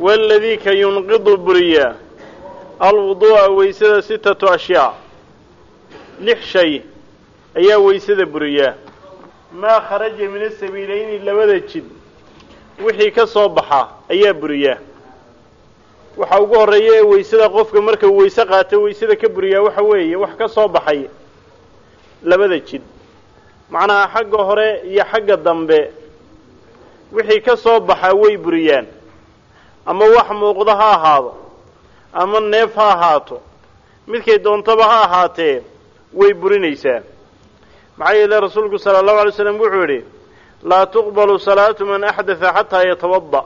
waaladii ka yunqidu buriya alwuduu'a weysada sitatu ashyaa lix shay ayaa weysada buriyaa maa kharaja min asabiilayni labada jid wixii ka soo baxa ayaa buriyaa waxa ugu horreeya ee weysada qofka marka weyse qaato weysada ka buriyaa waxa weeye wax ka soo baxay labada jid macnaha xagga hore iyo xagga dambe wixii ka soo baxaa way buriyaan ama wax muuqda ha ahaado. Ama neef ha ahaato. Midkay doontaba ha ahaatee way burinaysaa maxaa yeele rasuulku sala allahu alay slam wuxuu yidhi laa tuqbalu salaatu man axdatha xataa yatawada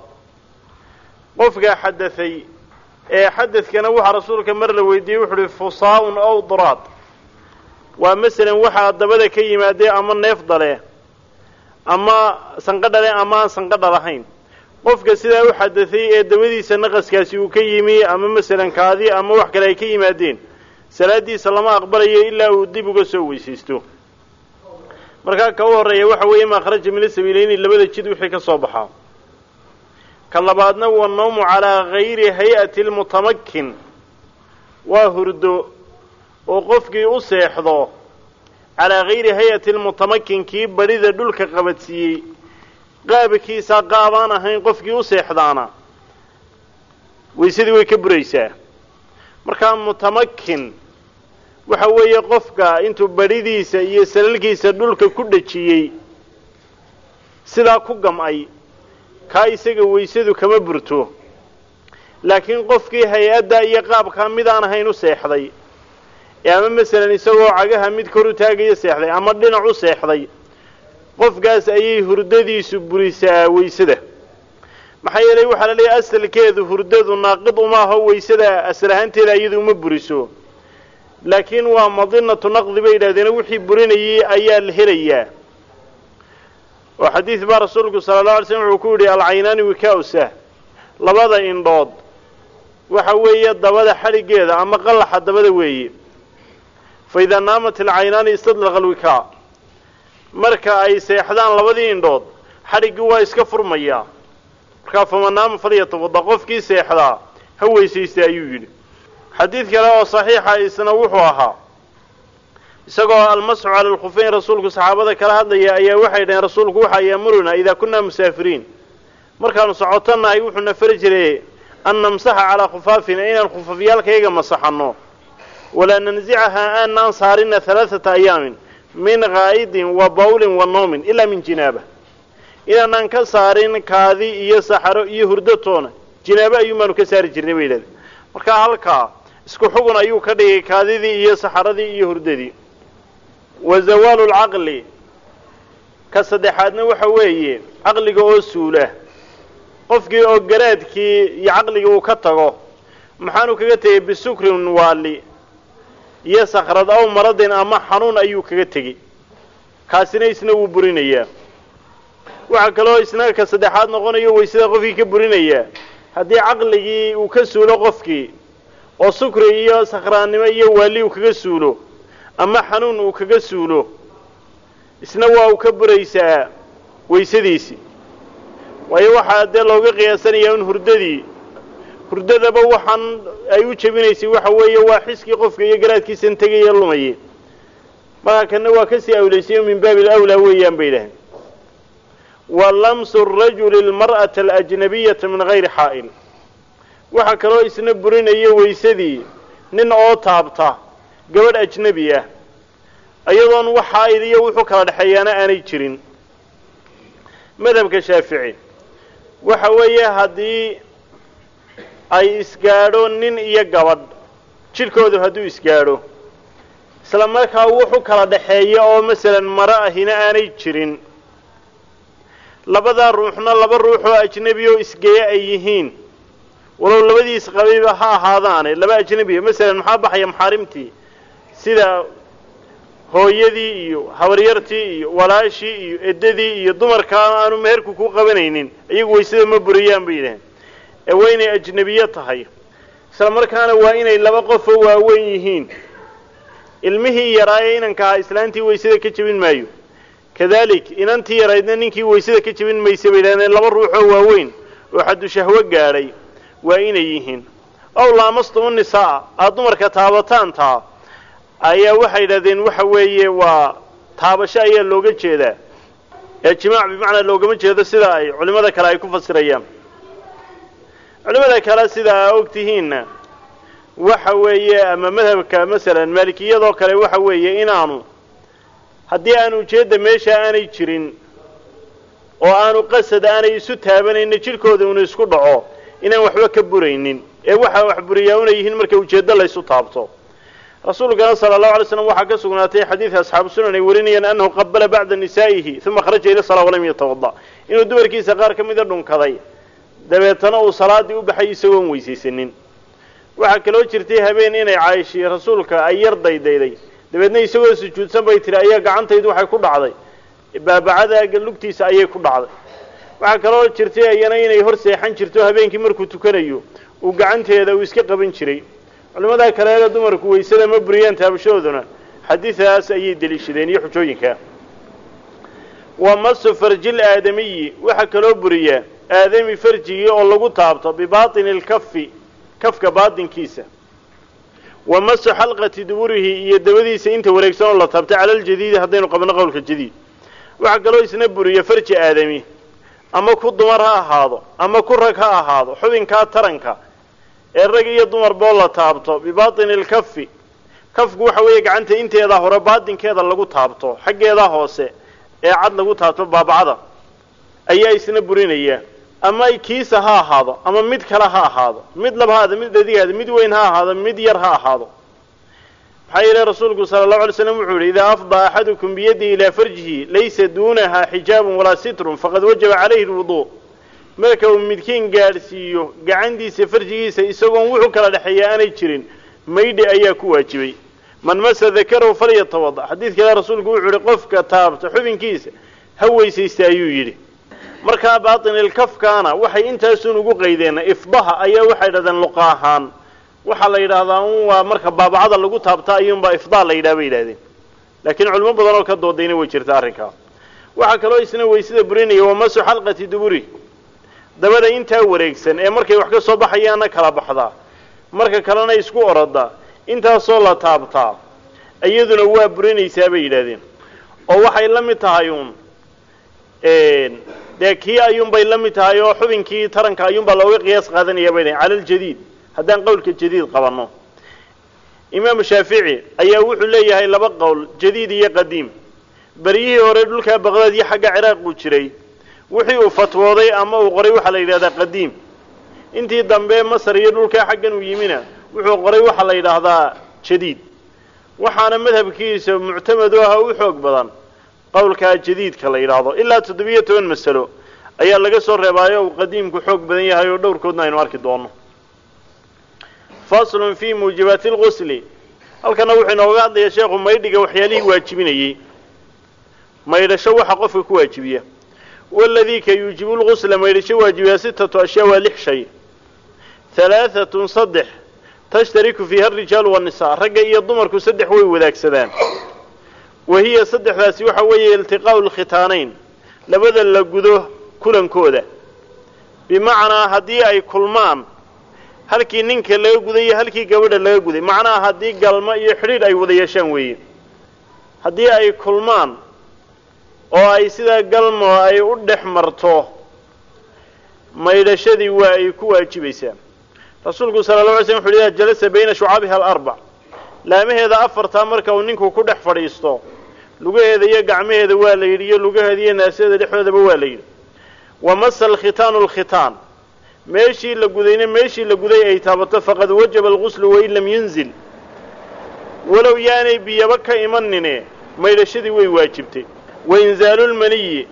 qofkaa xadaday ee xadadkana waxaa rasuulka mar la weydiiyey wuxuu uhi fusaa'un ow duraad waa masalan waxaa dabada ka yimaadee ama neef dale ama sanqo dhale ama aan sanqo dhalahayn qofka sidaa u xadaday ee dabadiisa naqaskaasi uu ka yimi ama masalan kaadi ama wax kale ay ka yimaadeen salaadiisa lama aqbalayo ilaa uu dib uga soo weysaysto. Markaa ka u horreeya waxa weeye maa kharaja min asabiilayni labada jid wixii ka soo baxaa ka labaadna waa nawmu calaa gayri hay'ati lmutamakin waa hurdo oo qofkii u seexdo calaa gayri hay'ati lmutamakin kii badhida dhulka qabadsiiyey qaabkiisa qaabaan ahayn qofkii u seexdaana. Weysadii way ka buraysaa. Markaa mutamakin waxa weeye qofka intuu badhidiisa iyo salalkiisa dhulka ku dhajiyey sidaa ku gam'ay kaa isaga weysadu kama burto. Laakiin qofkii hay'adda iyo qaabkaa midaan ahayn u seexday ee ama masalan isagoo cagaha mid kor u taagaya seexday ama dhinac u seexday qofkaas ayay hurdadiisu burisaa weysada maxaa yeelay waxaa la leeyahy asalkeedu hurdadu naaqid uma aho weysada asal ahaanteeda iyadu uma buriso. Laakiin waa madinatu naqdi bay yidhahdeen wixii burinayay ayaa la helayaa. Oo xadiid baa rasuulku sala allahu alay slam wuxuu ku yidhi alcaynaani wikaausa labada indhood waxa weeye dabada xadhiggeeda ama qallaxa dabada weeye. Fa idaa naamat alcaynaani istadlaqa alwikaa marka ay seexdaan labadii indhood xadhiggii waa iska furmayaa markaa faman naama falyatawada qofkii seexdaa ha weysaysta ayuu yidhi. Xadiid kale oo saxiixa isna wuxuu ahaa isagoo almasxu cala alkhufeyn rasuulku saxaabada kala hadlaya ayaa waxay dhaheen rasuulku waxaa yaamuruna idaa kunaa musaafiriin markaanu socotannahay wuxuuna fari jiray an namsaxa calaa khufaafina inaan khufafyaalkayaga masaxanno. Walaa nansicahaa aanaan saarina halaaثata ayaamin min kaa'idin wa bawlin wa noomin ilaa min jinaaba. Inaanaan ka saarin kaadi iyo saxaro iyo hurdatoona jinaabo ayuun baanu ka saari jirnay bay yidhahdeen markaa halkaa isku xugun ayuu ka dhigay kaadidii iyo saxaradii iyo hurdadii. Wa zawaalu lcaqli ka saddexaadna waxa weeye caqliga oo suula. Qofkii oo garaadkii iyo caqligii uu ka tago maxaanu kaga tegey bisukrin waali iyo sakrad aw maradin ama xanuun ayuu kaga tegey kaasina isna wuu burinayaa. Waxaa kaloo isna ka saddexaad noqonayo waysada qofkii ka burinayaa. Haddii caqligii uu ka suulo qofkii oo sukri iyo sakhraannimo iyo waali uu kaga suulo ama xanuun uu kaga suulo isna waa uu ka buraysaa waysadiisii. Waayo waxaa dee looga qiyaasanayaa in hurdadii hurdadaba waxaan ay u jebinaysay waxa weeye waa xiskii qofka iyo garaadkiisan tegaya lumaye markaa kana waa ka sii awlaysayo min baabi alawlaa weeyaan bay idhaaheen wa lamsu rajuli lmar'ata alajnabiyata min gayri xaa'il. Waxaa kaloo isna burinaya waysadii nin oo taabta gabadh ajnebi ah. Iyadoon wax xaa'il iyo wuxuu kala dhexeeyaana aanay jirin. Madhabka shaafici. Waxa weeye haddii ay isgaadho nin iyo gabadh jidhkoodu hadduu isgaadho. Isla markaa wuxu kala dhexeeya oo masalan maro ahina aanay jirin. Labadaa ruuxna laba ruux oo ajnebi oo isgeeya ay yihiin. Walow labadiis qabayba ha ahaadaane laba ajnebiya masalan maxaa baxaya maxaarimtii sida hooyadii iyo habaryartii iyo walaashii iyo eddadii iyo dumarkaa aanu meherku ku qabanaynin iyagu waysada ma buriyaan bay yidhaheen ee waa inay ajnebiye tahay. Isla markaana waa inay laba qofoo waaweyn yihiin. Ilmihii yaraaye inankaha islaantii waysada ka jebin maayo. Kadalik inantii yaraydna ninkii waysada ka jebin maysa bay yidhahdeen laba ruuxoo waaweyn oo xaddu shahwo gaadhay waa inay yihiin. Ow laamastumu nisaa aada dumarka taabataan taa ayaa waxay yidhahdeen waxa weeye waa taabasho ayaa looga jeedaa. Ee jimaac bimacnaa loogama jeedo sida ay culimmada kale ay ku fasirayaan culimmada kale sida aa og tihiinna waxa weeye ama madhabka masalan maalikiyadoo kale waxa weeye inaanu haddii aan ujeedda meesha aanay jirin oo aanu qasad aanay isu taabanaynin jidhkooda unu isku dhaco inaan waxba ka buraynin. Ee waxaa wax buriyaa una yihiin marka ujeeddo laysu taabto. Rasuulkana sala allahu alay slam waxaa ka sugnaatay xadiidka asxaabu sunan ay warinayaan annahu qabala bacda nisaa'ihi uma kharaja ila salaa walam yatawada inuu dumarkiisa qaar ka mida dhunkaday dabeetana uu salaadii u baxay isagoon weysaysanin. Waxaa kaloo jirtay habeen inay caayishi rasuulka ay yar daydayday. Dabeedna isagoo sujuudsan bay tihi ayaa gacantaydu waxay ku dhacday. Baabacada lugtiisa ayay ku dhacday. Waxaa kaloo jirtay iyana inay hor seexan jirto habeenkii markuu tukanayo. Uu gacanteeda uu iska qaban jiray. Culimmada kaleele dumarku waysada ma buriyaan taabashadooduna xadiidaas ayay deliishadeen iyo xujooyinka. Wa masu farjil aadamiyi waxaa kaloo buriyaa aadami farjigii oo lagu taabto bibaatini lkafi kafka baatinkiisa. Wa masu xalqati duburihi iyo dabadiisa inta wareegsan oo la taabtay cala aljadiidi haddaynu qabno qowlka jadiid. Waxaa kaloo isna buriya farji aadami ama ku dumar ha ahaado ama ku rag ha ahaado xubinkaa taranka ee rag iyo dumarba oo la taabto bibaatini lkafi kafku waxa weeye gacanta inteeda hore baatinkeeda lagu taabto xaggeeda hoose ee cad lagu taabto baabacada ayaa isna burinaya ama kiisa ha ahaado ama mid kale ha ahaado mid lab ha ahaado mid dhadigaada mid weyn ha ahaado mid yar ha ahaado. Maxaa yeele rasuulku sala allahu alay slam wuxuu yihi idaa afdaa axadukum biyadihi ilaa farjihi laysa duunaha xijaabun walaa sitrun faqad wajaba calayhi lwuduu marka uu midkiin gaadhsiiyo gacantiisa farjigiisa isagoon wuxuu kala dhexeeya aanay jirin maydhi ayaa ku waajibay. Man masa dakarahu falyatawada xadiid kale rasuulku wuxuu yihi qofka taabta xubinkiisa ha weysaysta ayuu yidhi markaa baatinilkafkaana waxay intaasun ugu qaydeen ifdaha ayaa waxay dhahdeen luqa ahaan. Waxaa la yidhaahdaa un waa marka baabacada lagu taabta ayuunbaa ifdaa la yidhaha bay yidhahdeen laakiin culimo badan oo ka doodayna way jirta arrinkaa. Waxaa kaloo isna weysada burinaya waa masu xalqati duburi. Dabada intaa wareegsan ee markay wax ka soo baxayaana kala baxdaa. Marka kalena isku oroda intaasoo la taabtaa iyaduna waa burinaysaa bay yidhahdeen oo waxay la mid tahay uun dee kii ayuunbay la mid tahay oo xubinkii taranka ayuunbaa looga qiyaas qaadanaya bay dhahen cala aljadiid haddaan qowlka jadiid qabanno. Imaamu shaafici ayaa wuxuu leeyahay laba qowl jadiid iyo qadiim. Beryihii hore dhulkaa baqdaad iyo xagga ciraaq uu jiray. Wixii uu fatwooday ama uu qoray waxaa la yidhahdaa qadiim. Intii dambe masar iyo dhulkaa xaggan uu yimina wuxuu qoray waxaa la yidhaahdaa jadiid. Waxaana madhabkiisa muctamad u aha u xoog badan qowlkaa jadiidka la yidhaahdo ilaa toddobiyo toban masalo ayaa laga soo reebaayo uu qadiimku xoog badan yahay oo dhowrkoodna aynu arki doono faslun fii muujibaati lgusli halkana wuxuu inooga hadlayaa sheekhu maydhiga waxyaalihii waajibinayey maydhasho waxa qofka ku waajibiya. Waladii ka yuujibu lgusla maydhasho waajibiyaa sitatu ashyaa waa lix shay. Halaaatun saddex. Tashtariku fiiha arijaalu waannisaa ragga iyo dumarku saddex way wadaagsadaan wa hiya saddexdaasi waxa weeye iltiqaa'u lkhitaanayn labada la gudo kulankooda. Bimacnaa haddii ay kulmaan halkii ninka laga guday iyo halkii gabadha laga guday macnaha haddii galmo iyo xidhiidh ay wada yeeshaan weeye. Haddii ay kulmaan oo ay sidaa galmo ay u dhex marto maydhashadii waa ay ku waajibaysaa rasuulku sala la alay slam wuxu idaa jalasa bayna shucabiha alarbac laamaheeda afartaa marka uu ninku ku dhex fadhiisto lugaheeda iyo gacmaheeda waa la yidhi iyo lugaheeda iyo naasadeeda dhexdoodaba waa la yidhi. Wa masa alkhitaanu alkhitaan meeshii la gudayna meeshii la guday ay taabato faqad wajaba alguslu wain lam yunzil. Walow yaanay biyaba ka imanine maydhashadii way waajibtay. Wa inzaalulmaniyi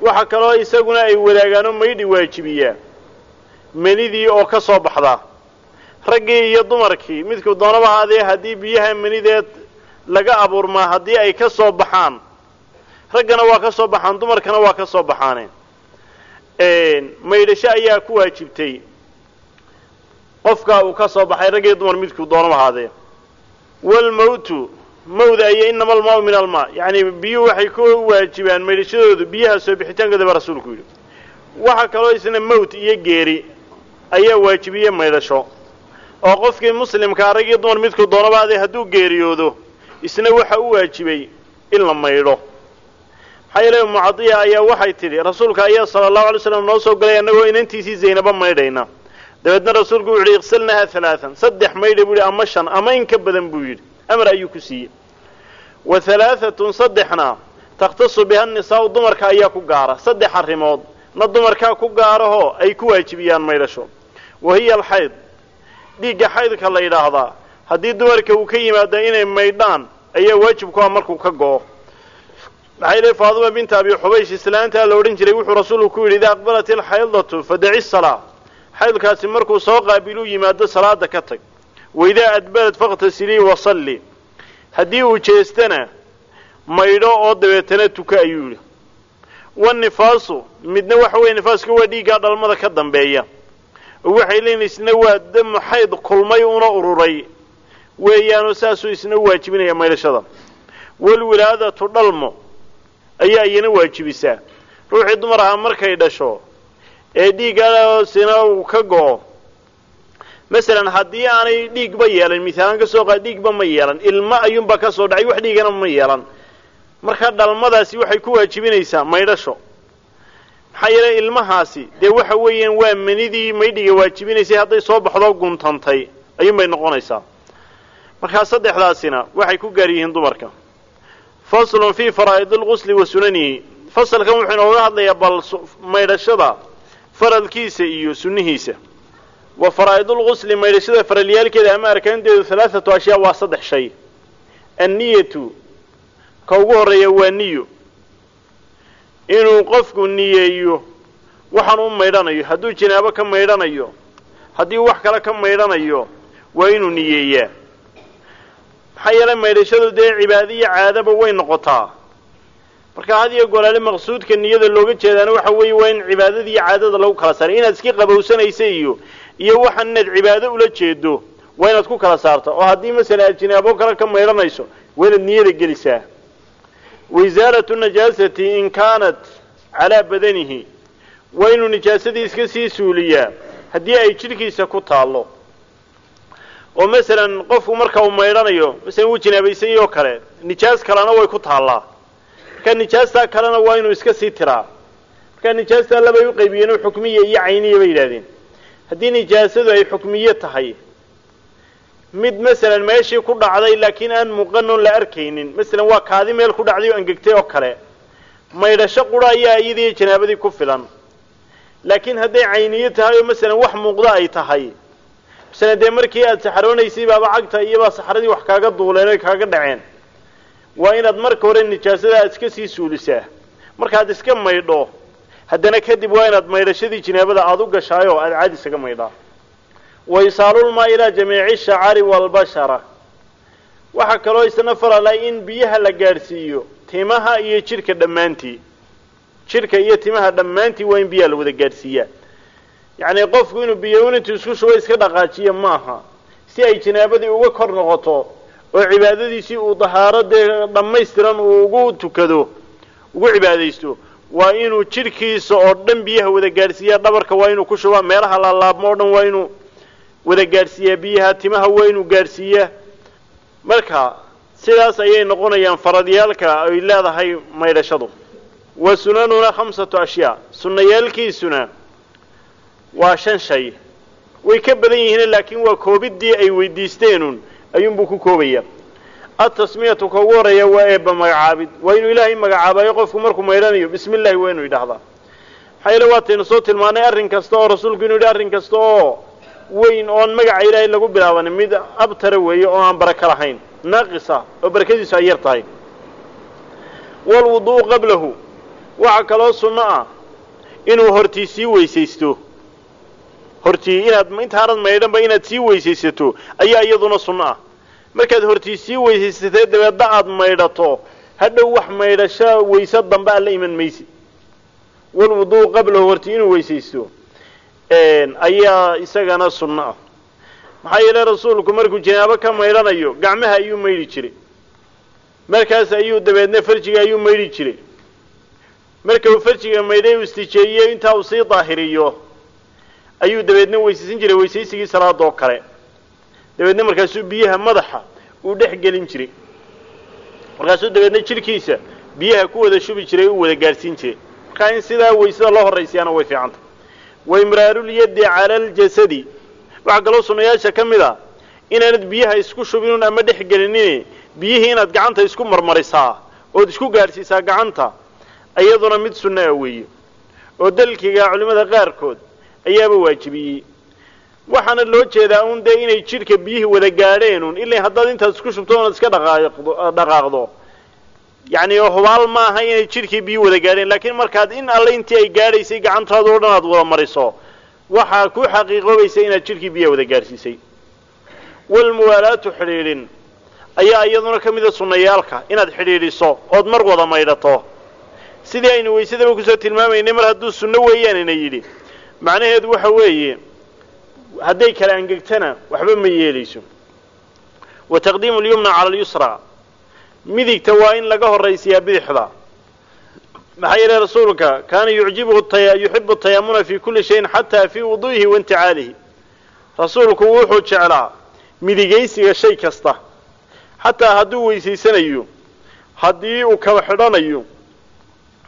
waxa kaloo isaguna ay wadaagaanoo maydhi waajibiyaa manidii oo ka soo baxdaa. Raggii iyo dumarkii midku doonaba haadee haddii biyaha manideed laga abuurmaa haddii ay ka soo baxaan. Raggana waa ka soo baxaan dumarkana waa ka soo baxaane maydhasho ayaa ku waajibtay. Qofka uu ka soo baxay rag iyo dumar midkuu doonaba ahaadee walmawtu mawda iyo inama almaau min almaa yacni biyuhu waxay ku waajibaan maydhashadoodu biyaha soo bixitaankooda baa rasuulku yidhi. Waxaa kaloo isna mawt iyo geeri ayaa waajibiyey maydhasho oo qofkii muslimkaa rag iyo dumar midku doonaba hadduu geeriyoodo isna waxa u waajibay in la maydho. Maxaa yeele mucadiya ayaa waxay tidhi rasuulka ayaa sala allahu alay slam noo soo galay annagoo inantiisii zaynaba maydhayna. Dabeedna rasuulku wuxu uhi iqsilnaha halaatan saddex maydha buu yidhi ama shan ama in ka badan buu yidhi. Amar ayuu ku siiyey. Wa halaahatun saddexna takhtasu biha nisaau dumarka ayaa ku gaara. Saddex arrimood na dumarkaa ku gaarahoo ay ku waajibiyaan maydhasho. Wa hiya alxayd dhiigga xaydka la yidhaahdaa haddii dumarka uu ka yimaada inay maydhaan ayaa waajib ku ah markuu ka go'o. Maxaa yidhi faaduma binta abi xubaysh islaantaa la odhan jiray wuxuu rasuulku ku yidhi idaa aqbalat ilxaydatu fadaci salaa. Xaydkaasi markuu soo qaabiluu yimaado salaada ka tag. Waidaa adbarad fakhtasilii wasalli haddii uu jeestana maydho oo dabeetana tuka ayuu yidhi. Wanifaasu midna waxa weeye nifaaska waa dhiiggaa dhalmada ka dambeeya. Waxay leeyiin isna waa damu xayd kulmay una ururay weeyaanoo saasuu isna waajibinaya maydhashada walwilaadatu dhalmo ayaa iyana waajibisaa ruuxii dumar ahaa markay dhasho ee dhiiggaasina uu ka go'o masalan haddii aanay dhiigba yeelan misaalaan ka soo qaad dhiigba ma yeelan ilmo ayuunbaa ka soo dhacay wax dhiigana ma yeelan. Marka dhalmadaasi waxay ku waajibinaysaa maydhasho maxaa yeelay ilmahaasi dee waxa weeyaan waa manidii maydhiga waajibinaysay hadday soo baxdoo guntantay ayuunbay noqonaysaa markaa saddexdaasina waxay ku gaar yihiin dumarka. Faslun fii faraa'id lgusli wa sunanihi fasalkan wuxuu inooga hadlayaa bal maydhashada faralkiisa iyo sunnihiisa. Wa faraa'idulgusli maydhashada faralyaalkeeda ama arkaanteedu halaathatu ashyaa waa saddex shay. Anniyatu ka ugu horreeya waa niyo inuu qofku niyeeyo waxaan u maydhanayo. Hadduu janaabo ka maydhanayo haddii wax kale ka maydhanayo waa inuu niyeeyaa maxaa yeelay maydhashadu dee cibaado iyo caadaba way noqotaa. Marka had iyo golaale maqsuudka niyada looga jeedaana waxa weeye waa in cibaadada iyo caadada lagu kala saaray inaad iska qabowsanaysa iyo iyo waxaan inaad cibaado ula jeedo waa inaad ku kala saarta oo haddii masala aad jinaabo kale ka maydhanayso waa inaad niyada gelisaa. Waisaalatu najaasati in kaanat calaa badanihi. Waa inuu nijaasadii iska sii suuliyaa. Haddii ay jidhkiisa ku taallo oo masalan qofku marka uu maydhanayo masalan wuu jinaabaysanyay oo kale nijaas kalena way ku taallaa. Marka nijaastaa kalena waa inuu iska sii tiraa. Marka nijaastaa labay u qaybiyeen oo xukmiya iyo cayniya bay yidhahdeen haddii nijaasadu ay xukmiye tahay mid masalan meeshii ku dhacday laakiin aan muuqanoon la arkaynin masalan waa kaadi meel ku dhacday oo angegtay oo kale maydhasho qura ayaa iyadii janaabadii ku filan. Laakiin hadday cayniyo tahay oo masalan wax muuqda ay tahay masalan dee markii aad saxaroonaysay baaba cagta iyobaa saxaradii wax kaaga duuleen oy kaaga dhaceen. Waa inaad marka hore nijaasada aad iska sii suulisaa. Markaad iska maydho haddana kadib waa inaad maydhashadii jinaabada aada u gashaayoo aada caadi isaga maydhaa. Wa isaalulmaa ilaa jamiici shacari waalbashara waxaa kaloo isna farala in biyaha la gaadhsiiyo timaha iyo jidhka dhammaantii. Jidhka iyo timaha dhammaantii waa in biyaha la wada gaadhsiiyaa yacni qofku inuu biyoun intuu isku shubo iska dhaqaajiyo maaha. Si ay jinaabadii uga kor noqoto oo cibaadadiisii uu dahaaro dee dhammaystiran uu ugu tukado ugu cibaadaysto waa inuu jidhkiisa oo dhan biyaha wada gaadhsiiyaa dhabarka waa inuu ku shubaa meelaha laalaabmo o dhan waa inuu wada gaadhsiiyaa biyaha timaha waa inuu gaadhsiiyaa. Marka sidaas ayay noqonayaan faradyaalka ay leedahay maydhashadu. Wa sunanuna khamsatu ashyaa sunnayaalkiisuna waa shan shay. Way ka badan yihiin laakiin waa koobiddii ay weydiisteenun. Ayuunbuu ku koobaya atasmiyatu ka ugu horreeya waa eebba magacaabid. Waa inuu ilaahay magacaabayo qofku markuu maydhanayo bismi illahi waa inuu yidhaahdaa. Maxaa yeele waataynu soo tilmaanay arrin kasta oo rasuulku inuu yidhi arrin kasta oo weyn oon magaca ilaahay lagu bilaabanin. Mid abtara weeye oo aan baraka lahayn. Naaqisa oo barakadiisu ay yar tahay. Walwudu'u qablahu. Waxaa kaloo sunno ah inuu hortii sii weysaysto hortii inaad intaanad maydhanba inaad sii weysaysato ayaa iyaduna sunno ah. Markaad hortii sii weysaysatee dabeedna aad maydhato hadhow wax maydhasho wayse dambe aad la iman maysid walwudu'u qablahu hortii inuu weysaysto ayaa isagana sunno ah. Maxaa yeele rasuulku markuu janaabo ka maydhanayo gacmaha ayuu maydhi jiray. Markaas ayuu dabeedna farjiga ayuu maydhi jiray. Marka uu farjiga maydhay uu istijeeyiyo intaa uu sii daahiriyo ayuu dabeedna weysaysan jiray weysaysigii salaada oo kale. Dabeedna markaasuu biyaha madaxa uu dhex gelin jiray. Markaasuu dabeedna jidhkiisa biyaha ku wada shubi jiray u wada gaadhsiin jiray. Markaa in sidaa weysada loo horraysiyaana way fiicanta wa imraarulyaddi cala aljasadi. Waxaa kaloo sunnayaasha ka mid a inaanad biyaha isku shubinun ama dhex gelinin biyihii inaad gacanta isku marmarisaa ood isku gaadhsiisaa gacanta iyaduna mid sunno a weeye. Oo dalkiga culimmada qaarkood ayaaba waajibiyey waxaana loo jeedaa un dee inay jidhka biyihii wada gaadheenun ilaa haddaad intaad isku shubto oonad iska dhaqaaqdo dhaqaaqdo. Yacni hubaal maaha inay jidhkii biyi wada gaadheen laakiin markaad in alle intii ay gaadhaysay gacantaada o dhan aad wada mariso waxaa ku xaqiiqoobaysa inaad jidhkii biyaha wada gaadhsiisay. Walmuwaalaatu xidhiidhin ayaa iyaduna ka mida sunnayaalka inaad xidhiidhiso ood mar wada maydhato sidii aynu waysadaba ku soo tilmaamaynay mar hadduu sunno weeyaan ina yidhi macnaheedu waxa weeye hadday kala angegtana waxba ma yeelayso. Wa taqdiimu alyumna cala alyusra. Midigta waa in laga horraysiyaa bidixda. Maxaa yeelay rasuulka kaana yucjibuhu yuxibu tayaamuna fi kulli shayin xataa fii wudu'ihi wa inticaalihi. Rasuulku wuxuu jeclaa midigaysiga shay kasta. Xataa hadduu weysaysanayo haddii uu kaba xidhanayo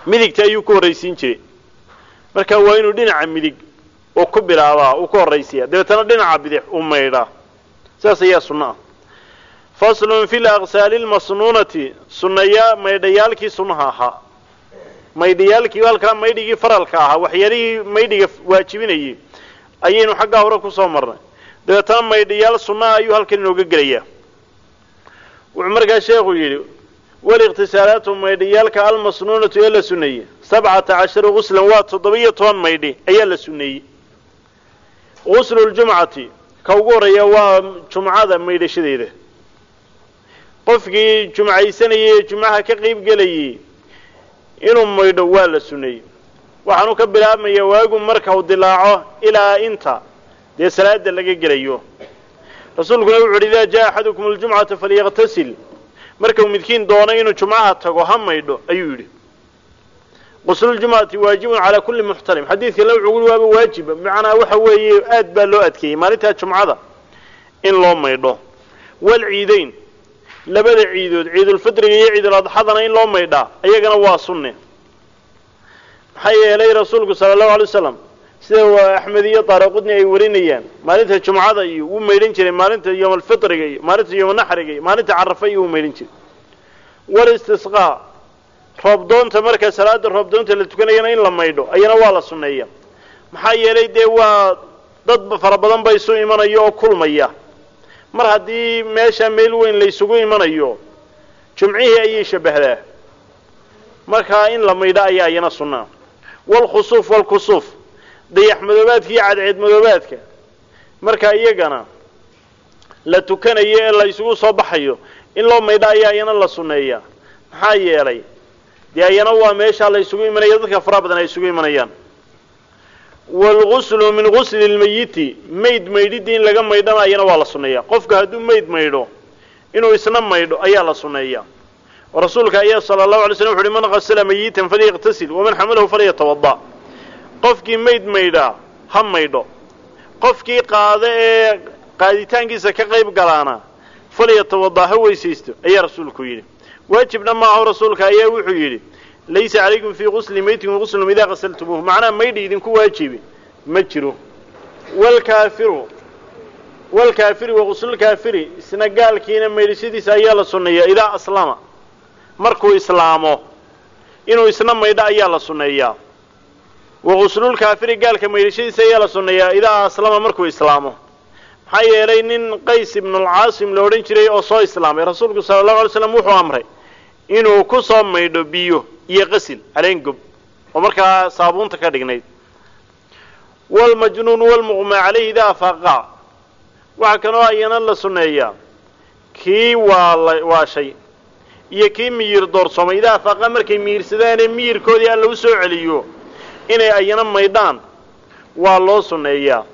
midigta ayuu ku horraysiin jiray marka waa inuu dhinaca midig uu ku bilaabaa uu ku horraysiyaa dabeetana dhinaca bidix uu maydhaa saas ayaa sunno ah. Faslun fi laqsaali lmasnuunati sunaya maydhayaalkii sunnaha ahaa. Maydhayaalkii halkaa maydhigii faralka ahaa. Waxyaalihii maydhiga waajibinayay. Ayaynu xaggaa hore ku soo marnay. Dabeetana maydhayaal sunnaha ayuu halkan inooga gelayaa. Wuxuu markaa sheekhu yidhi waliqtisaalaatu maydhayaalka almasnuunatu ee la suneeyey. Sabcata cashara guslan waa toddoba-iyo toban maydhi ayaa la suneeyey. Guslu ljumcati ka ugu horreeya waa jumcada maydhashadeeda. Qofkii jumcaysanayay ee jumcaha ka qayb gelayay inuu maydho waa la suneeyey. Waxaanu ka bilaabmaya waagu marka uu dilaaco ilaa inta dee salaada laga gelayo. Rasuulkuna wuxu uhi idaa jaa axadukum aljumcata falyaqtasil markau midkiin doono inuu jumcaha tago ha maydho ayuu yidhi. Qusluljumcati waajibun calaa kulli muxtalim xadiidka la wuxuu waaba waajiba bimacnaa waxa weeye aad baa loo adkeeyey maalintaa jumcada in loo maydho. Walciidayn labada ciidood ciidulfitriga iyo ciiduladxadana in loo maydhaa iyagana waa sunne. Maxaa yeelay rasuulku sala allahu alay wasalam sida axmed iyo daaraqudni ay warinayaan. Maalinta jumcada iyo wuu maydhan jiray maalinta yowmalfitriga iyo maalinta yowmanaxriga iyo maalinta carafa iyo wuu maydhan jiray. Walistisqaa roobdoonta marka salaada roobdoonta la tukanayana in la maydho ayana waa la sunneeya maxaa yeelay dee waa dad fara badan ba isu imanayo oo kulmaya. Mar haddii meesha meel weyn la imanayo jumcihii ayay shabbahdaa markaa in la maydho ayaa iyana sunnaa waalkhusuuf waalkusuuf dayax madoobaadka iyo cadceed madoobaadka. Markaa iyagana la tukanayo ee la isugu soo baxayo in loo maydho ayaa iyana la sunneeyaa maxaa yeelay? Dee ayana waa meeshaa la ysugu imanaya dadka faraha badan ay isugu imanayaan. Waalguslu min gusli lmayiti mayd maydhidii in laga maydhana ayana waa la sunneeyaa qofka hadduu mayd maydho inuu isna maydho ayaa la sunneeyaa rasuulka ayaa sala allahu alay slam wuxu uhi man qasala mayitan falyaqtasil waman xamalahu falyatawada qofkii mayd maydhaa ha maydho qofkii qaado ee qaaditaankiisa ka qayb galaana falyatawada ha weysaysto ayaa rasuulku yidhi. Waajibna maaho rasuulka ayaa wuxuu yidhi laysa calaykum fii gusli maytikum guslum idaa qasaltumuuh macnaha maydhi idinku waajibi ma jiro. Walkaafiru walkaafiri waguslulkaafiri isna gaalkiina maydhashadiisa ayaa la sunneeyaa idaa aslama. Markuu islaamo inuu isna maydho ayaa la sunneeyaa waguslulkaafiri gaalka maydhashadiisa ayaa la sunneeyaa idaa aslama markuu islaamo. Maxaa yeelay nin qays ibnulcaasim la odhan jiray oo soo islaamay rasuulku sala allahu alay slam wuxuu amray inuu ku soo maydho biyo iyo qasil caleengob oo markaa saabuunta ka dhignayd. Waalmajnuun waalmuqmaa calayhi idaa afaaqa waxaa kanoo ayana la sunneeyaa kii waashay iyo kii miyir doorsoomay. Idaa afaaqa markay miyirsadaané miyirkoodii alla u soo celiyo inay ayana maydhaan waa loo sunneeyaa.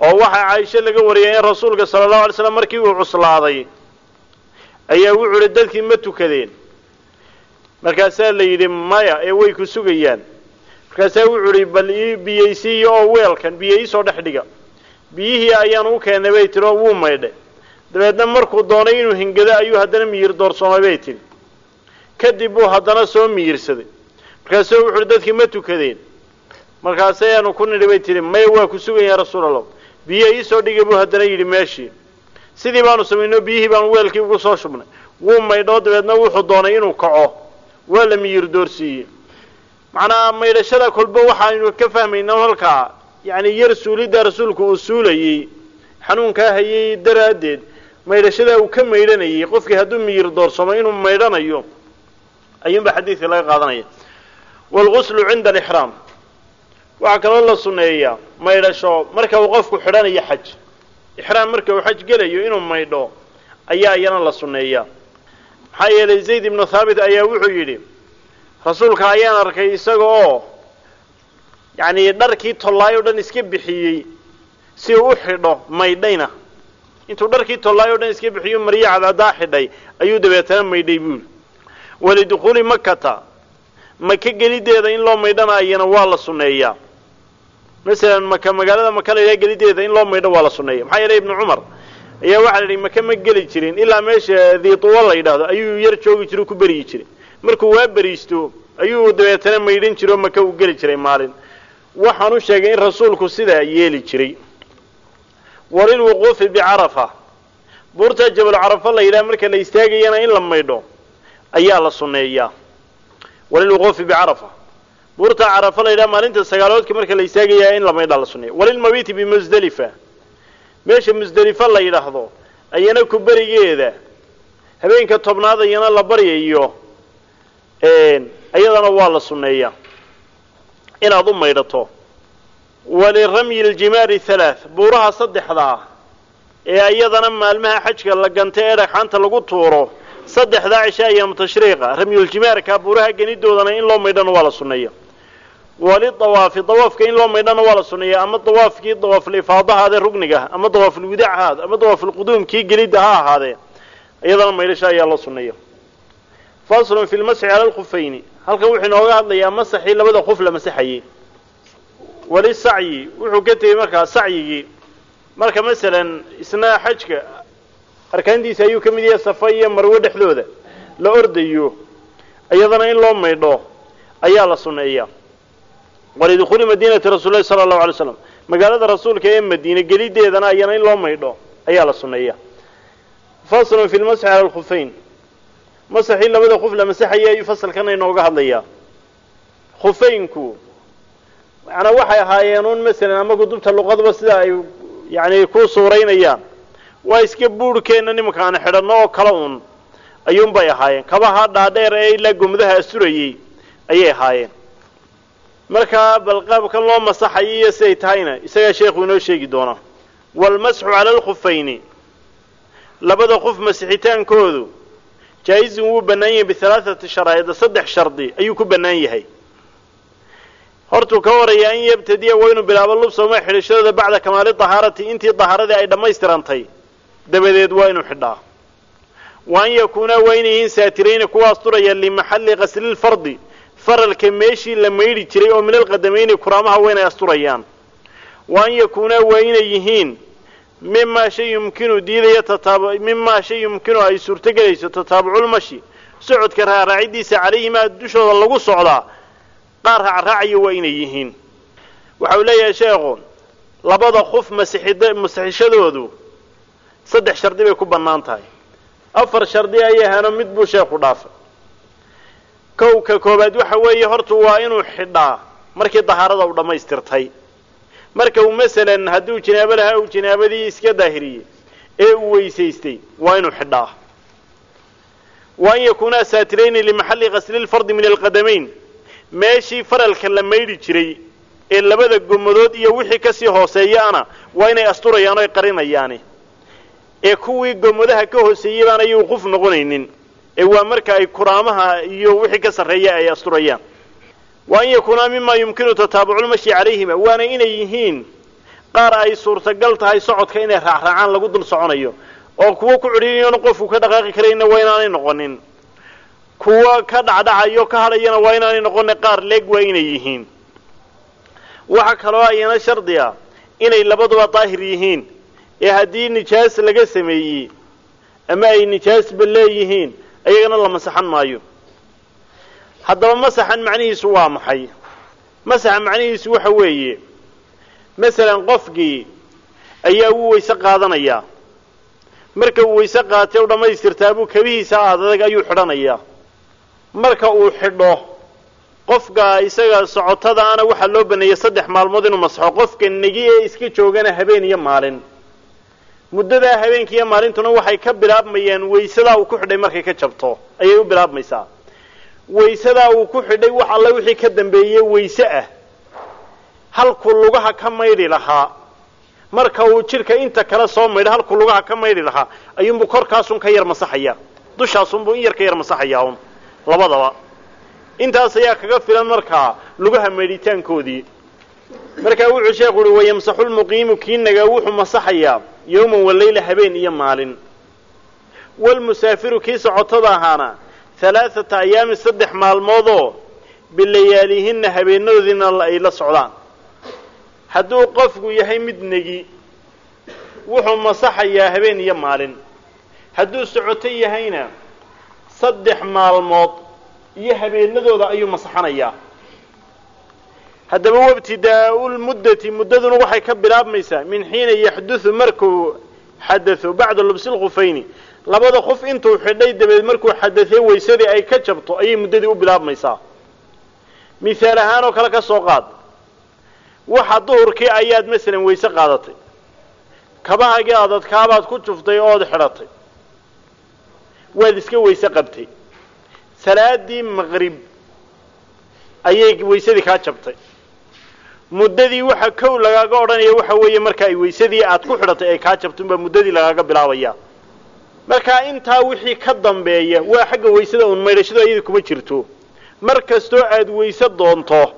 Oo waxaa caaisho laga wariyay in rasuulka sala allahu alay slam markii uu cuslaaday ayaa wuxuu uhi dadkii ma tukadeen. Markaasaa la yidhi maya ee way ku sugayaan. Markaasaa wuxuu ihi bal ii biyaysiiyo oo weelkan biyo iisoo dhex dhiga. Biyihii ayaan u keenay bay tihi oo wuu maydhay dabeedna markuu doonay inuu hingado ayuu haddana miyir doorsoomay bay tihi kadib buu haddana soo miyirsaday markaasuu wuxu uhi dadkii ma tukadeen markaasayaanu ku nidhi bay tihi maya waa ku sugan yahay rasuul allah biyo iisoo dhigay buu haddana yidhi meeshii sidii baanu samayno biyihii baanu weelkii ugu soo shubnay wuu maydhoo dabeedna wuxuu doonay inuu kaco waa la miyir doorsiiyey. Macnaa maydhashada kolba waxaynu ka fahmaynaa halkaa yacni yar suulidda rasuulku uu suulayey xanuunkaa hayay daraaddeed maydhashadaa uu ka maydhanayay qofkii hadduu miyir doorsamo inuu maydhanayo ayuunba xadiidka laga qaadanaya. Waalguslu cinda alixraam waxaa kaloo la sunneeyaa maydhasho marka uu qofku xidhanayo xaj. Ixraam marka uu xaj gelayo inuu maydho ayaa iyana la sunneeyaa maxaa yeelay zayd ibnu thaabit ayaa wuxuu yidhi rasuulka ayaan arkay isaga oo yacni dharkii tollaay o dhan iska bixiyey si uu u xidho maydhayna. Intuu dharkii tollaay o dhan iska bixiyo maryo cadaadaa xidhay ayuu dabeetana maydhay buuli walidukhuuli makata maka gelideeda in loo maydhanayana waa la sunneeyaa masalan maka magaalada maka la yidhaha gelideeda in loo maydho waa la sunneeya maxaa yeelay ibnu cumar ayaa waxaa la yidhi maka ma geli jirin. Ilaa meesha diituwa la yidhaahdo ayuu yar joogi jiro ku beryi jiray. Markuu waa beriisto ayuu dabeetana maydhan jiro oo maka uu geli jiray maalin. Waxaan u sheegay in rasuulku sidaa yeeli jiray. Walilwuquufi bicarafa buurta jabal carafa la yidhaha marka la istaagayana in la maydho ayaa la sunneeyaa walilwuquufi bicarafa buurta carafa la yidhaha maalinta sagaaloodka marka la istaagayaa in la maydhaa la sunneeya walilmabiiti bimusdelifa meesha musdelifa la yidhaahdo ayana ku berigeeda. Habeenka tobnaad ayana la baryayo iyadana waa la sunneeyaa inaad u maydhato waliramyi ljimaari halaath buuraha saddexdaa ee iyadana maalmaha xajka la ganta ee dhagxaanta lagu tuuro saddexdaa cisha ayaamu tashriiqa ramyuljimaarka buuraha genidoodana in loo maydhana waa la sunneeya walidawaafi dawaafka in loo maydhana waa la sunneeya ama dawaafkii dawaaflifaada ahaadee rugniga ama dawaafulwidaac ahaad ama dawaafulquduumkii gelidda ha ahaadee iyadana maydhasha ayaa loo sunneeya faslun fi lmasxi cala alkhufayni halkan wuxuu inooga hadlayaa masaxii labada qof la masaxayey walisacyi wuxuu ka tegey markaa sacyigii. Marka masalan isna xajka arkaantiisa ayuu ka mid yahay safa iyo marwo dhexdooda la ordayo iyadana in loo maydho ayaa la sunneeyaa walidukhuuli madiinati rasuul lahi sala allahu alay slam magaalada rasuulka ee madiine gelideedana ayana in loo maydho ayaa la sunneeya. Faslun fi lmasxi cala alkhufayn masaxii labada qof la masaxayay ayuu fasalkana inooga hadlayaa. Khufaynku macnaa waxay ahaayeen un masalan ama kutubta luqadaba sida ay yani ku suuraynayaan waa iska buurhkeenna nimanka aan xidhanno oo kale un. Ayuunbay ahaayeen. Kabaha dhaadheer ee ilaa gomdaha asurayey ayay ahaayeen markaa bal qaabkan loo masaxayo iyo siday tahayna isagaa sheekhu inoo sheegi doonaa waalmasxu cala alkhufayni labada qof masixitaankoodu jaa-izun wuu bannaan yahay bihalaathati sharaa'ida saddex shardi ayuu ku bannaan yahay. Hortuu ka horaya an yabtadiya waa inuu bilaabo lubsama xidhashadooda bacda kamaali dahaarati intii dahaaradii ay dhammaystirantay dabadeed waa inuu xidhaa. Wa an yakuunaa waa inay saatirayni kuwa asturaya limaxalli qaslilfardi faralka meeshii la maydhi jiray oo min alqadamayni kuraamaha waa inay asturayaan. Wa an yakuunaa waa inay yihiin. Mimaa shay yumkinu diidaya mimaa shay yumkinu ay suurtogelayso tataabuculmashi socodka raaraacidiisa calayhimaa dushooda lagu socdaa qaar raacraacaya waa inay yihiin. Waxa uu leeyahay sheekhu labada qof masixishadoodu saddex shardi bay ku bannaan tahay. Afar shardi ayay ahaano mid buu sheekhu dhaafay kow ka koobaad waxa weeye hortu waa inuu xidhaa markii dahaarada u dhammaystirtay. Marka uu masalan hadduu jinaabo lahaa uu jinaabadii iska daahiriyey ee uu weysaystay waa inuu xidhaa. Wa an yakuunaa saatirayni limaxalli qaslilfardi min alqadamayn. Meeshii faralka la maydhi jiray ee labada gomadood iyo wixii ka sii hooseeyaana waa inay asturayaan o ay qarinayaani ee kuwii gomadaha ka hooseeyey baan ayuu quf noqonaynin ee waa marka ay kuraamaha iyo wixii ka sarreeya ay asturayaan. Wa an yakuunaa mimaa yumkinu tataabuculmashi calayhima waana inay yihiin qaar ay suurtagal tahay socodka inay raacraacaan lagu dul soconayo oo kuwo ku cudhiyayoona qofku ka dhaqaaqi karayna waa inaanay noqonin. Kuwa ka dhacdhacayo ka hadhayana waa inaanay noqonin qaar leeg waa inay yihiin. Waxaa kaloo ayana shardi a inay labaduba daahir yihiin ee haddii nijaas laga sameeyey ama ay nijaasba leeyihiin ayagana la masaxan maayo. Haddaba masaxan macnihiisu waa maxay? Masaxa macnihiisu waxa weeye masalan qofkii ayaa uu weyse qaadanayaa. Marka uu weyse qaatay u dhammaystirtaabuu kabihiisa aadadag ayuu xidhanayaa. Marka uu xidho qofka isaga socotada-ana waxaa loo baneeyey saddex maalmood inuu masaxo. Qofka negi ee iska joogana habeen iyo maalin muddadaa habeenkiiyo maalintuna waxay ka bilaabmayaan waysadaa uu ku xidhay markay ka jabto. Ayay u bilaabmaysaa. Waysadaa uu ku xidhay wax alla wixii ka dambeeye wayse ah. Halkuu lugaha ka maydhi lahaa. Marka uu jidhka inta kale soo maydho halkuu lugaha ka maydhi lahaa ayuunbuu korkaasun ka yar masaxaya. Dushaasunbuu in yar ka yar masaxayaa un labadaba. Intaas ayaa kaga filan markaa lugaha maydhitaankoodii markaa wuxuu sheekhu uhi wayamsaxu lmuqiimu kii nagaa wuxuu masaxayaa yowman waleyla habeen iyo maalin. Walmusaafiru kii socotada ahaana halaathata ayaamin saddex maalmoodoo bilayaalihinna habeenadoodiina ay la socdaan. Hadduu qofku yahay mid negi wuxuu masaxayaa habeen iyo maalin. Hadduu socoto yahayna saddex maalmood iyo habeenadooda ayuu masaxanayaa haddaba wabtidaau lmuddati muddaduna waxay ka bilaabmaysaa min xiina yaxdudu markuu xadao bacda lubsi lkhufayni labada qof intuu xidhay dabeed markuu xadaday waysadii ay ka jabto ayay muddadii u bilaabmaysaa. Mihaal ahaan oo kale ka soo qaad. Waxa duhurkii ayaad masalan wayse qaadatay. Kabahagii adadkaabaad ku juftay ood xidhatay. Waad iska wayse qabtay. Salaadii maqrib ayay waysadii kaa jabtay muddadii waxa kow lagaaga odhanaya waxa weeye marka ay waysadii aad ku xidhatay ay kaa jabto unbaa muddadii lagaaga bilaabaya markaa intaa wixii ka dambeeya waa xagga waysada uun maydhashadu ayada kuma jirto. Mar kastoo aada wayse doonto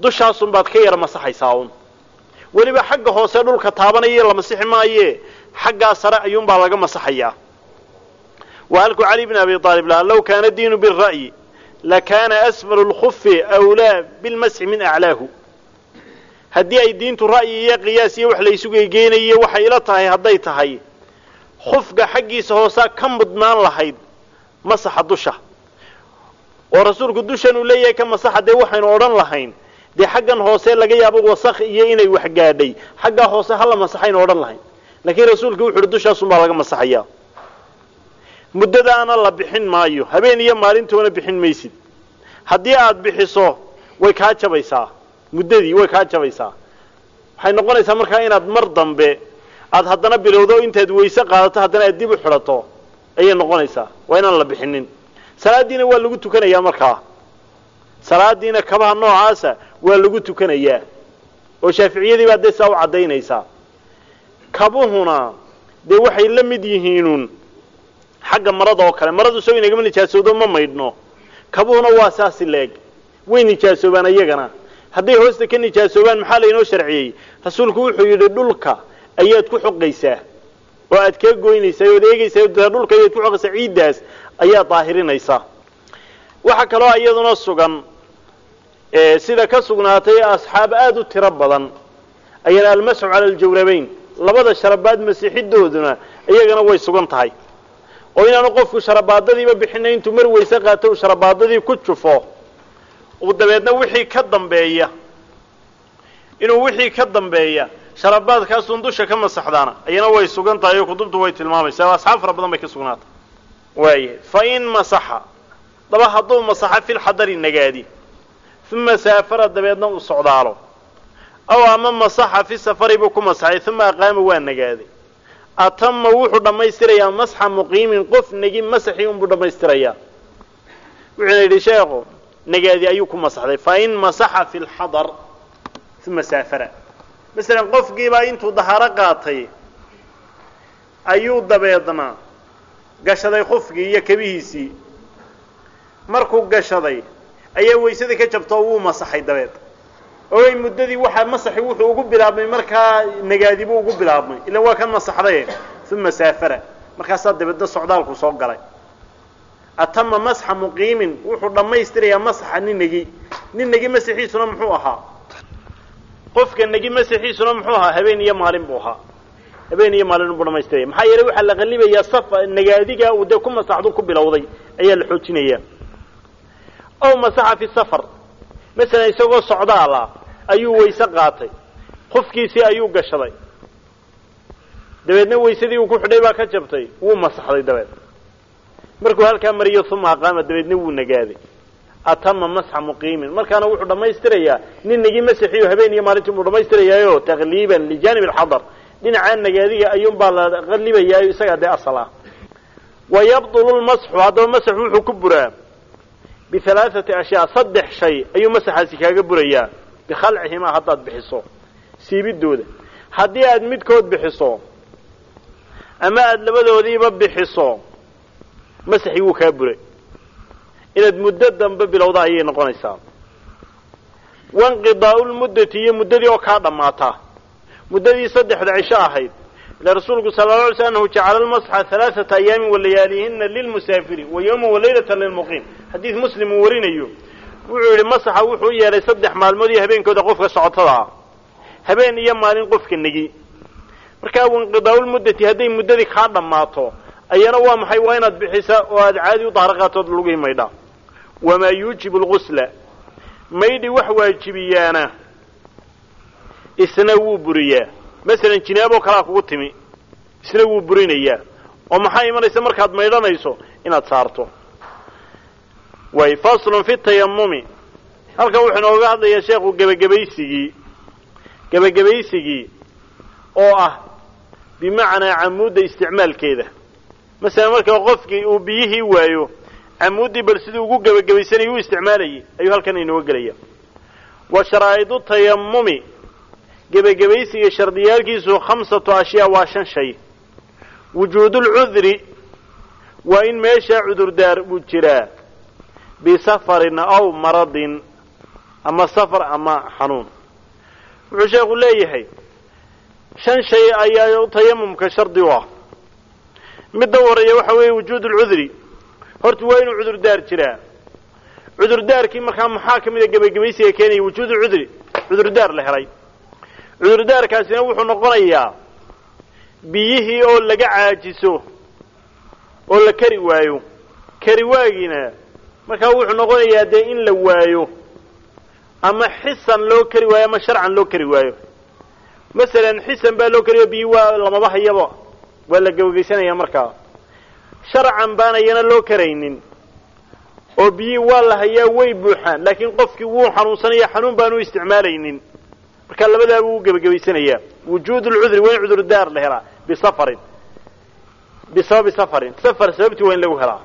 dushaasun baad ka yara masaxaysaa un weliba xagga hoose dhulka taabanaya la masixi maaye xaggaa sare ayuunbaa laga masaxayaa. Wa halku cali bn abi aalib laha low kaana diinu bira'yi lakaana asfalu lkufi awlaa bilmasxi min aclaahu haddii ay diintu ra'yi iyo qiyaas iyo wax laysu geygeynaye waxay ila tahay hadday tahay khufka xaggiisa hoosaa ka mudnaan lahayd masaxa dusha oo rasuulku dushan uu leeyahay ka masaxa dee waxaynu odhan lahayn dee xaggan hoose laga yaabo wasakh iyo inay wax gaadhay xaggaa hoose hala masaxaynu odhan lahayn laakiin rasuulku wuxu uhi dushaasunbaa laga masaxayaa muddadaana la bixin maayo. Habeen iyo maalintoona bixin maysid. Haddii aad bixiso way kaa jabaysaa. Muddadii way kaa jabaysaa. Waxay noqonaysaa markaa inaad mar dambe aad haddana bilowdo intaad wayse qaadato haddana aad dib u xidhato ayay noqonaysaa. Waa inaan la bixinin. Salaadiina waa lagu tukanayaa markaa salaadiina kabaha noocaasa waa lagu tukanayaa. Oo shaaficiyadii baa dee saa u caddaynaysaa. Kabuhuna dee waxay la mid yihiinun xagga marada oo kale maradu isagoo inagama nijaasoodo ma maydhno. Kabuhuna waa saasi leeg. Way nijaasoobaan iyagana. Hadday hoosta ka nijaasoobaan maxaa laynoo sharciyey? Rasuulku wuxuu yidhi dhulka ayaad ku xoqaysaa. Oo aad kaa goynaysaa ood eegaysaa dhulka ayaad ku xoqaysaa ciiddaas ayaad daahirinaysaa waxaa kaloo iyaduna sugan sida ka sugnaatay asxaab aada u tiro badan ayana almasxu cala aljawrabayn labada sharabaad masixidooduna iyagana way sugan tahay oo inaanu qofku sharabaadadiiba bixinay intuu mar weyse qaato uu sharabaadadii ku jufo uu dabeedna wixii ka dambeeya inuu wixii ka dambeeya sharabaadkaasun dusha ka masaxdaana ayana way sugan tahay oo kutubtu way tilmaamaysaa asxaab fara badan bay ka sugnaatay. Waaya fa in masaxa daba hadduu masaxa filxadari nagaadi uma saafara dabeedna uu socdaalo aw ama masaxa fi safari buu ku masaxay uma aqaama waa nagaaday atama wuxuu dhammaystirayaa masxa muqiimin qof negi masaxii unbuu dhammaystirayaa. Wuxuuna yidhi sheekhu nagaadi ayuu ku masaxday. Fain masaxa fi lxadar uma saafara. Masalan qofkiibaa intuu dahaaro qaatay ayuu dabeedna gashaday qofkii iyo kabihiisii markuu gashaday ayaa waysadii ka jabtoo wuu masaxay dabeed oy muddadii waxaa masaxi wuxuu ugu bilaabmay markaa nagaadi buu ugu bilaabmay. Ilan waa kan masaxdaye uma saafara. Markaasaa dabeedna socdaalku soo galay. Atama masxa muqiimin. Wuxuu dhammaystirayaa masaxa ninagi nin negi masixiisuna muxuu ahaa? Qofka negi masixiisuna muxuu ahaa? Habeen iyo maalin buu ahaa. Habeen iyo maalin buu dhamaystiraya maxaa yeelay waxaa la qalibayaa safa nagaadiga uu dee ku masaxdu ku bilowday ayaa la xoojinaya ow masaxa fi safar masalan isagoo socdaala ayuu wayse qaatay. Qofkiisii ayuu gashaday. Dabeedna waysadii uu ku xidhay baa ka jabtay. Wuu masaxday dabeed. Markuu halkaa mariyo uma aqaama dabeedna wuu nagaaday. Atama masxa muqiimin. Markaana wuxuu dhammaystirayaa nin nagi masaxiyo habeen iyo maalintii buu dhammaystirayaayo taqliiban lijanib alxadar. Dhinacaa nagaadiga ayuunbaa la qalibayaayo isagaa dee asal ah. Wa yabdulu lmasxu haddaba masaxu wuxuu ku buraa bihalaathati ashyaa saddex shay ayuu masaxaasi kaaga burayaa bikhalcihimaa haddaad bixiso siibidooda haddii aad midkood bixiso ama aada labadoodiiba bixiso masaxii wuu kaa buray inaad muddo dambe bilowda ayay noqonaysaa wainqidaau lmuddati iyo muddadii oo kaa dhammaata muddadii saddexda cisho ahayd ila rasuulku sala la alay sl annahu jacala almasxa halaaثata ayaamin walayaalihina lilmusaafiri wa yawma walaylata lilmuqiim xadiid muslim uu warinayo wuxuu yidhi masaxa wuxuu yeelay saddex maalmood iyo habeenkooda qofka socotada ah habeen iyo maalin qofka negi markaa wainqidaau lmuddati hadday muddadii kaa dhammaato ayana waa maxay waa inaad bixisa oo aad caadi u daahro qaatood lugii maydha wamaa yuujibu lgusla maydhi wax waajibiyaana isna wuu buriyaa masalan jinaaboo kalaa kugu timi isna wuu burinayaa oo maxaa imanaysa markaad maydhanayso inaad saarto way faslun fi tayamumi halkan wuxuu inooga hadlayaa sheekhu gebagabaysigii gebagabaysigii oo ah bimacnaa camuudda isticmaalkeeda masalan marka qofkii uu biyihii waayo camuuddii bal siduu ugu gebagabaysanayay u isticmaalayay ayuu halkan inooga gelaya wa sharaa'idu tayamumi gebagabaysiga shardiyaalkiisu khamsatu ashyaa waa shan shay. Wujuudulcudri waa in meeshaa cudurdaar uu jiraa. Bisafarin aw maradin ama safar ama xanuun. Wuxuu sheekhu leeyahay shan shay ayaa tayamumka shardi u ah. Midda horreeya waxa weeye wujuud ulcudri horta waa inuu cudurdaar jiraa. Cudurdaarkii markaa maxaa ka mid a gebagabaysiga keenaya wujuud ulcudri cudurdaar la helay cudurdaarkaasina wuxuu noqonayaa biyihii oo laga caajiso oo la kari waayo. Kari waagiina markaa wuxuu noqonayaa dee in la waayo ama xisan loo kari waayo ama sharcan loo kari waayo. Masalan xisan baa loo kariyo biyi waa lamaba hayaba waa la gebagaysanaya markaa. Sharcan baan ayana loo karaynin oo biyii waa la hayaa way buuxaan laakiin qofkii wuu xanuunsanaya xanuun baanu isticmaalaynin marka labadaaba wuu gebagabaysanayaa wujuud lcudri waa in cudurdaar la helaa. Bisafarin. Bisababi safarin. Safar sababtii waa in lagu helaa.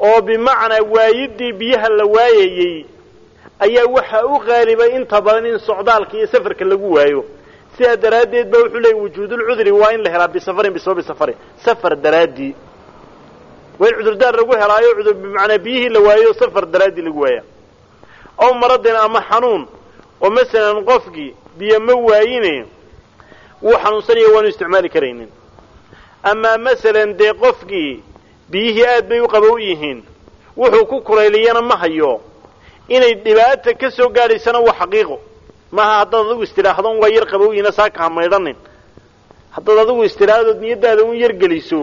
Oo bimacnaa waayidii biyaha la waayayey ayaa waxa u qaalibay inta badan in socdaalka iyo safarka lagu waayo. Sidaa daraaddeed ba wuxuu leeyay wujuudulcudri waa in la helaa bisafarin bisababi safarin. Safar daraaddii waa in cudurdaar lagu helaayo bimacnaa biyihii la waayo safar daraaddii lagu waaya ow maradin ama xanuun oo masalan qofkii biyo ma waayine wuu xanuunsanaya waanu isticmaali karaynin. Amaa masalan dee qofkii biyihii aad bay u qabow yihiin wuxuu ku kulayliyana ma hayo. Inay dhibaata ka soo gaadhaysana waa xaqiiqo. Maaha haddaad adigu istidhaahdon waa yar qabowyiina saaka ha maydhanin haddaad adigu istidhaahdood niyadaada un yar geliso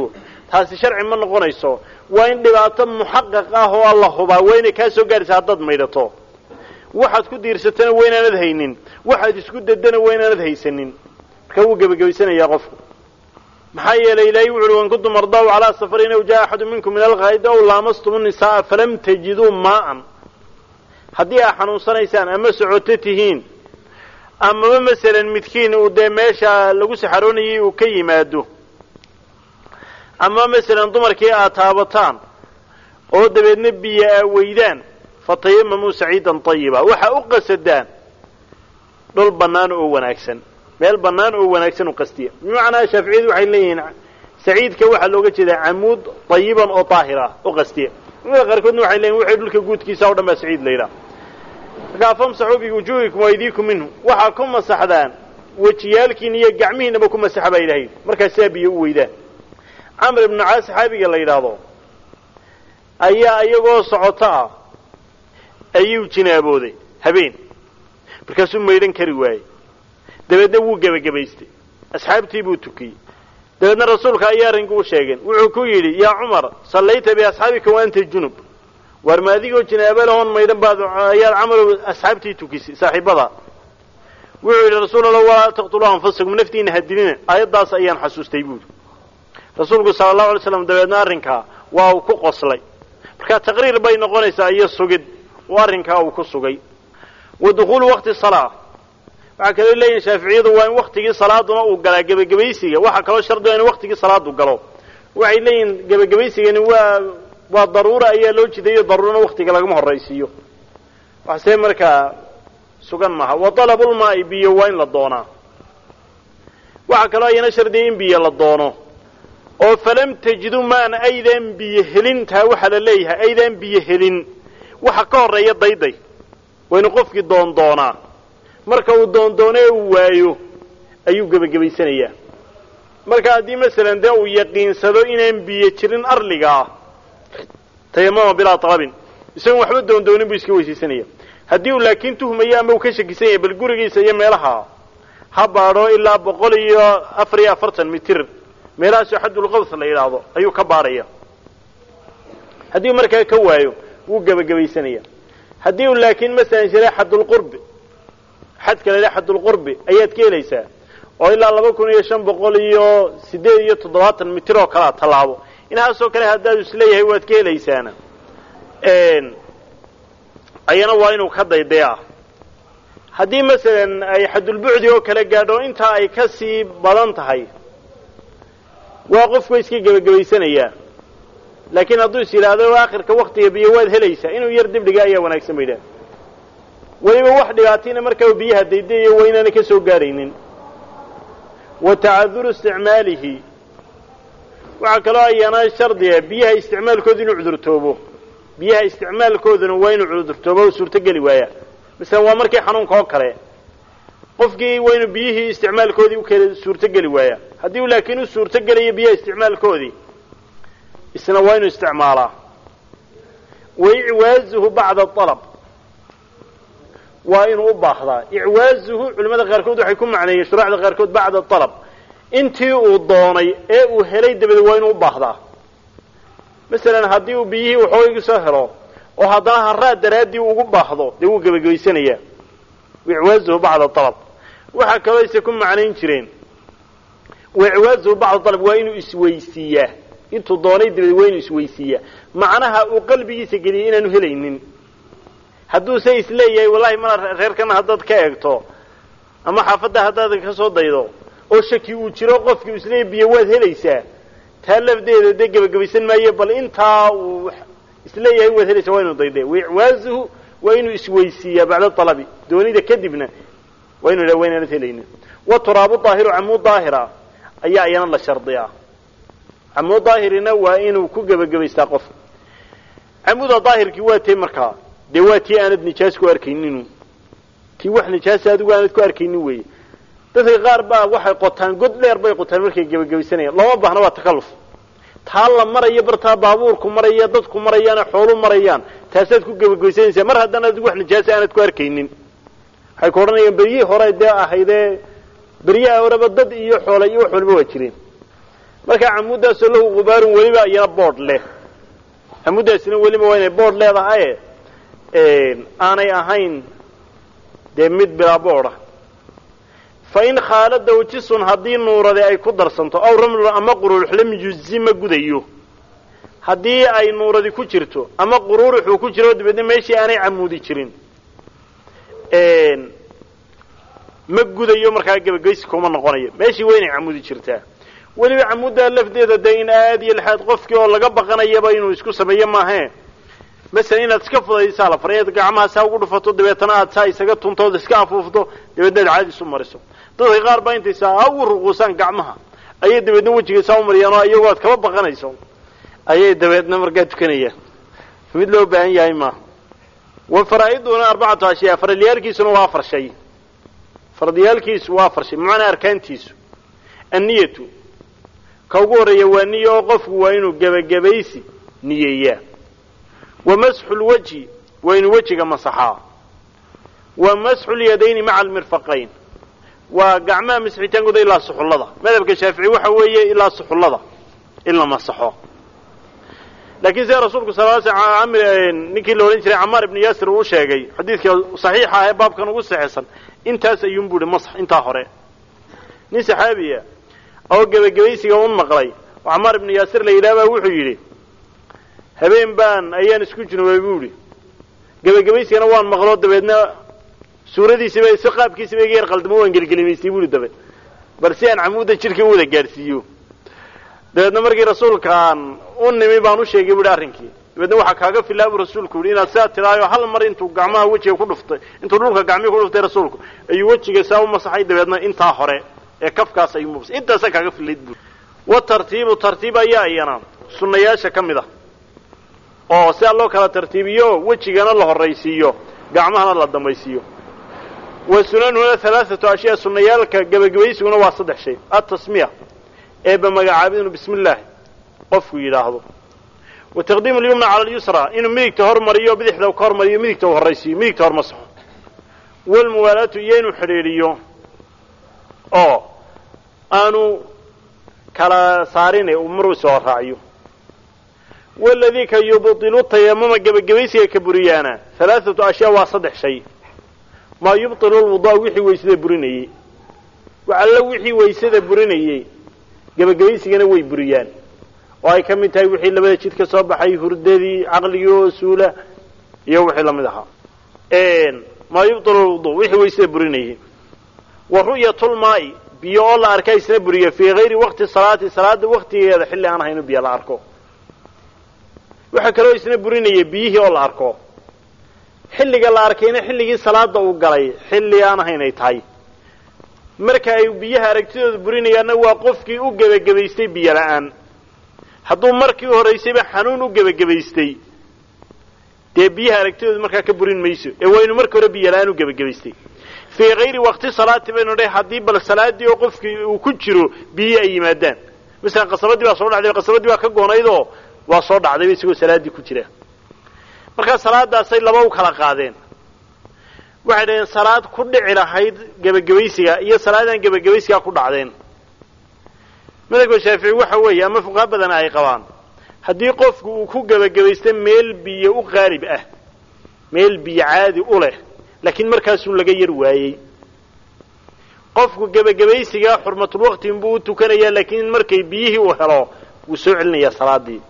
taasi sharci ma noqonayso. Waa in dhibaato muxaqaq ah oo alla hubaa waa inay kaa soo gaadhaysa haddaad maydhato waxaad ku diirsatana waa inaanad haynin. Waxaad isku dadana waa inaanad haysanin. Marka wuu gebagabaysanayaa qofku. Maxaa yeelay ilaahay wuxu uhi wan kuntum ardaw calaa safarin aw jaa axadu minkum min alqaa'idi aw laamastum nisaaa falam tajiduu maa'an. Haddii aad xanuunsanaysaan ama socoto tihiin amaba masalan midkiin uu dee meesha lagu saxaroonayay uu ka yimaado ama masalan dumarkii aad taabataan oo dabeedna biyo aa weydaan fatayamamuu saciidan tayiba waxaa u qasadaan dhul bannaan oo wanaagsan. Meel bannaan oo wanaagsan u qastiya. Bimacnaa shaaficiyadu waxay leeyihiin saciidka waxaa looga jeedaa camuud tayiban oo daahir ah u qastiya. Culimada qaarkoodna waxay leeyihiin waxay dhulka guudkiisa o dhan baa saciid la yidhaha markaa famsaxuu biwujuuhikum waydiikum minhu. Waxaa ku masaxdaan wejiyaalkiina iyo gacmihiinaba ku masaxa baa ilahay markaa sidaa biyo u weydaan. Camr ibnu caas saxaabiga la yidhaahdo ayaa iyagoo socoto ah ayuu jinaabooday habeen. Markaasuu maydhan kari waayey. Dabeedna wuu gebagabaystay. Asxaabtii buu tukiyey. Dabeedna rasuulka ayaa arrinka u sheegeen. Wuxuu ku yidhi yaa cumar sallayta biasxaabika wa junub. Waar ma adigoo jinaabo lahoon maydhan baad ayaad camalow asxaabtii tukisay saaxiibada wuxuu yidhi rasuul alla walaa taqtuluu anfusakum. Naftiina hadilina aayaddaas ayaan xasuustay buuri rasuulku sala allahu alay slam dabeedna arrinkaa waa uu ku qoslay. Marka taqriir bay noqonaysaa iyo sugid arrinkaa uu ku sugay wa dukhuulu waqti salaa waxaa kaloo leeyihiin shaaficiyadu waa in waktigii salaaduna uu galaa gebagabaysiga waxaa kaloo shardiga in waktigii salaadu galo waxay leeyihiin gebagabaysigani waa waa daruura ayaa loo jidayo daruurana waktiga lagama horaysiiyo waxse markaa sugan maaha wa dalabulmaa'i biyo waa in la doonaa waxaa kaloo ayana shardiya in biyo la doono oo falam tajidu maan aydaan biyo helin taa waxaa la leeyahay aydaan biyo helin waxa ka horreeya dayday. Waa inu qofkii doondoonaa marka uu doondoono ee uu waayo ayuu gebagabaysanayaa marka haddii masalan dee uu yaqiinsado inaan biyo jirin arliga ah tayamama bilaa talabin isagoon waxba doondoonin buu iska weysaysanaya haddii uu laakiin tuhmayo ama uu ka shakisan yahay bal gurigiisa iyo meelaha ha baadho ilaa boqol iyo afar iyo afartan mitir. Meelahaasoo xaddulqaws la yidhaahdo ayuu ka baadhaya. Haddii markaa ka waayo wuu gebagabaysanaya haddii uu laakiin masalan jiray xaddulqurbi xadka la yidhaha xaddulqurbi ayaad ka helaysaa oo ilaa laba kun iyo shan boqol iyo siddeed iyo toddobaatan mitir oo kalea tallaabo. Inahaasoo kale haddaad is leeyahay waad ka helaysaana ayana waa inuu ka daydayaa haddii masalan ay xadulbucdi oo kale gaadho intaa ay ka sii badan tahay waa qofku iska gebagabaysanayaa laakiin hadduu is yidhaahdo aakhirka waktiga biyo waad helaysaa inuu yar dibdhiga ayaa wanaagsan ba yidhaha weliba wax dhibaatiina markaa biyaha daydayayo waa inaana ka soo gaadhaynin wa tacaduru isticmaalihi. Waxaa kaloo ayana shardiga biyaha isticmaalkooda inuu cudurtoobo. Biyaha isticmaalkooduna waa inuu cudurtoobo oo suurtogeli waaya. Masalan waa markii xanuunka oo kale. Qofkii waa inuu biyihii isticmaalkoodii u suurtogeli waaya. Haddii uu laakiin u suurtogelayo biyaha isticmaalkoodii isna waa inuu isticmaalaa. Wa icwaazuhu bacda alab waa inuu u baahdaa. Icwaazuhu culimada qaarkood waxay ku macneeyeen shuraaxda qaarkood bacda alab intii uu doonay ee uu helay dabadeed waa inuu u baahdaa. Masalan haddii uu biyihii waxoogaygu soo helo oo haddana haraad daraaddii ugu baahdo dee wuu gebagabaysanayaa icwaazuhu bacda alab waxaa kaloo ise ku macnayn jireen. Waicwaazuhu bacda alab waa inuu isweysiiyaa intuu doonay dabadeed waa inuu isweysiiyaa macnaha uu qalbigiisa geliyay inaanu helaynin. Hadduuse is leeyahay wallahi mana reerkana haddaad ka eegto. Ama xaafadda haddaad ka daydo. Oo shaki uu jiro qofkii isleeyahy biyo waad helaysaa. Taa lafdeeda dee gebagabaysan maayo bal intaa uu is leeyahay waad helaysaa waa inuu dayde waicwaazuhu waa inuu isweysiiyaa bacda alabi doonida kadibna waa inu wa inaanad helaynin. Wa turaabu daahiru camuud daahira ayaa iyana la shardiyaa camuud daahirina waa inuu ku gebagabaystaa qofka camuuda daahirkii waa tee markaa dee waa tii aanad nijaas ku arkayninu tii wax nijaasa adigu aanad ku arkaynin weeye dadka qaar baa waxay qotaan god dheer bay qotaan markay gebagabaysanayaan looma baahna waa takalluf. Taa la marayo bartaa baabuurku maraya dadku marayaane xoolu marayaan taasaad ku gebagabaysanaysaa mar haddana adigu wax nijaasa aanad ku arkaynin. Waxay ku odhanayaan beryihii hore dee ahaydee beryaha horeba dad iyo xoola iyo wax waliba waa jireen marka camuuddaasoo lahu qubaarun weliba iyana boodh leh. Camuuddaasina weliba waa inay boodh leedahaye aanay ahayn dee mid bilaa boodha fa in khaaladahu jisun haddii nuuradi ay ku darsanto aw ramlun ama quruurux lam yuzi ma gudayo. Haddii ay nuuradi ku jirto ama quruuruxuu ku jiro dabeedna meeshii aanay camuudi jirin. Ma gudayo markaa gebageysi kuma noqonayo. Meeshii waa inay camuudi jirtaa weliba camuuddaa lafdeeda dee in aad iyo lixaad qofkii oo laga baqanayaba inuu isku sameeyo maahe. Masalan inaad iska fudaysaa la faray eed gacmaha saa ugu dhufato dabeetana aad saa isaga tuntood iska afuufto dabeedna ad caadi isu mariso. Dadka qaar baa intay saa ugu ruquusaan gacmaha ayay dabeedna wejiga saa u mariyaan oo iyagoo aad kaba baqanayso. Ayay dabeedna markaa tukanayaan. Mid loo baahan yahay maaha wa arbacatu ashyaa faradyaalkiisuna waa afar shay fardiyaalkiisu waa afar shay arkaantiisu. Anniyatu ka ugu horreeya waa niya oo qofku waa inuu gebagabaysi niyeeyaa. Wa masxu lwajhi waa inuu wejiga masaxaa. Wa masxu lyadayni maca almirfaqayn. Waa gacmaha masxitaankooda ilaa suxullada. Madhabka shaafici waxa weeye ilaa suxullada in la masaxo. Laakiin sida rasuulku sal ninkii la odhan jiray camaar ibnu yaasir uu sheegay xadiidka saxiixa ah ee baabkan ugu saxeexsan intaas ayuunbu ihi masax intaa hore. Nin saxaabiya oo gebagabaysiga un maqlay. Camaar ibnu yaasir la yidhaha baa wuxuu yidhi habeen baan ayaan isku junubay buu idhi gebagabaysigana waan maqloo dabeedna suuradiisiiba si qaabkiisiba iga yar qaldamo waan gelgelimaystay buuhi dabeed. Bal si aan camuudda jidhka u gaadhsiiyo dabeedna markii rasuulkaan u nimi baan u sheegay buuhi arrinkii. Dabeedna waxaa kaaga filaa buu rasuulku yidhi inaad saa tidaayo hal mar intuu gacmaha wejiga ku dhuftay intuu dhulka gacmihii ku dhuftay rasuulku ayuu wejiga saa u masaxay dabeedna intaa hore ee kafkaas ayuu mabsay intaasaa kaaga filayd buui wa tartiibu tartiib ayaa iyana sunnayaasha ka mid ah. Oo sidaa loo kala tartiibiyo wejigana la horraysiiyo. Gacmahana la dambaysiiyo wa sunanuna halaaatu ashyaa sunnayaalka gebagabaysiguna waa saddex shay. Atasmiya eeba magacaabid inuu bismi illaahi qofku yidhaahdo. Wa taqdiimu lyumna cala alyusra inuu midigta hormariyo bidixda ka hormariyo midigta u horraysiiyo midigta hormasaxo walmuwaalaatu iyo inuu xidhiidhiyo. Oo aanu kala saarine uu maruu soo raaciyo waladii ka yubdilu tayamuma gebagabaysiga ka buriyaana halaaatu ashyaa waa saddex shay. Maa yubtilu lwudaa wixii waysada burinayey. Waxallo wixii waysada burinayey gebagabaysigana way buriyaan. Oo ay ka mid tahay wixii labada jid ka soo baxay hurdadii caqligii oo suula iyo wixii la mid ahaa. Maa yubtilu lwudu wixii waysada burinayey. Wa ru'yatulmaa'i biyo oo la arka isna buriya fii hayri waqti salaati salaada waktigeeda xilli aan ahayn biyo la arko. Waxaa kaloo isna burinaya biyihii oo la arko. Xilliga la arkayna xilligii salaada uu galay xilli aan ahayn ay tahay. Marka ay biyaha aragtidooda burinayaanna waa qofkii u gebagabaystay biyo la'aan. Hadduu markii horraysayba xanuun u gebagabaystay dee biyaha aragtidooda markaa ka burin mayso. Ee waa inu marka hore biyo la'aan u gebagabaystay fii hayri waqti salaati baynu dhahay haddii bal salaadii oo qofkii uu ku jiro biyihii ay yimaadaan. Masalan qasabadii baa soo dhacday qasabadii baa ka goonaydoo waa soo dhacdayba isagoo salaaddii ku jira markaa salaadaasay laba u kala qaadeen. Waxay dhaheen salaad ku dhici lahayd gebagabaysiga iyo salaadaan gebagabaysigaa ku dhacdeen. Madhabka shaafici waxa weeye ama fuqaha badana ay qabaan haddii qofku uu ku gebagabaysto meel biyo u qaalib ah meel biyo caadi u leh laakiin markaasuu laga yar waayey. Qofku gebagabaysigaa xurmatulwaqti inbuu u tukanayaa laakiin markay biyihii uu helo wuu soo celinayaa salaadii.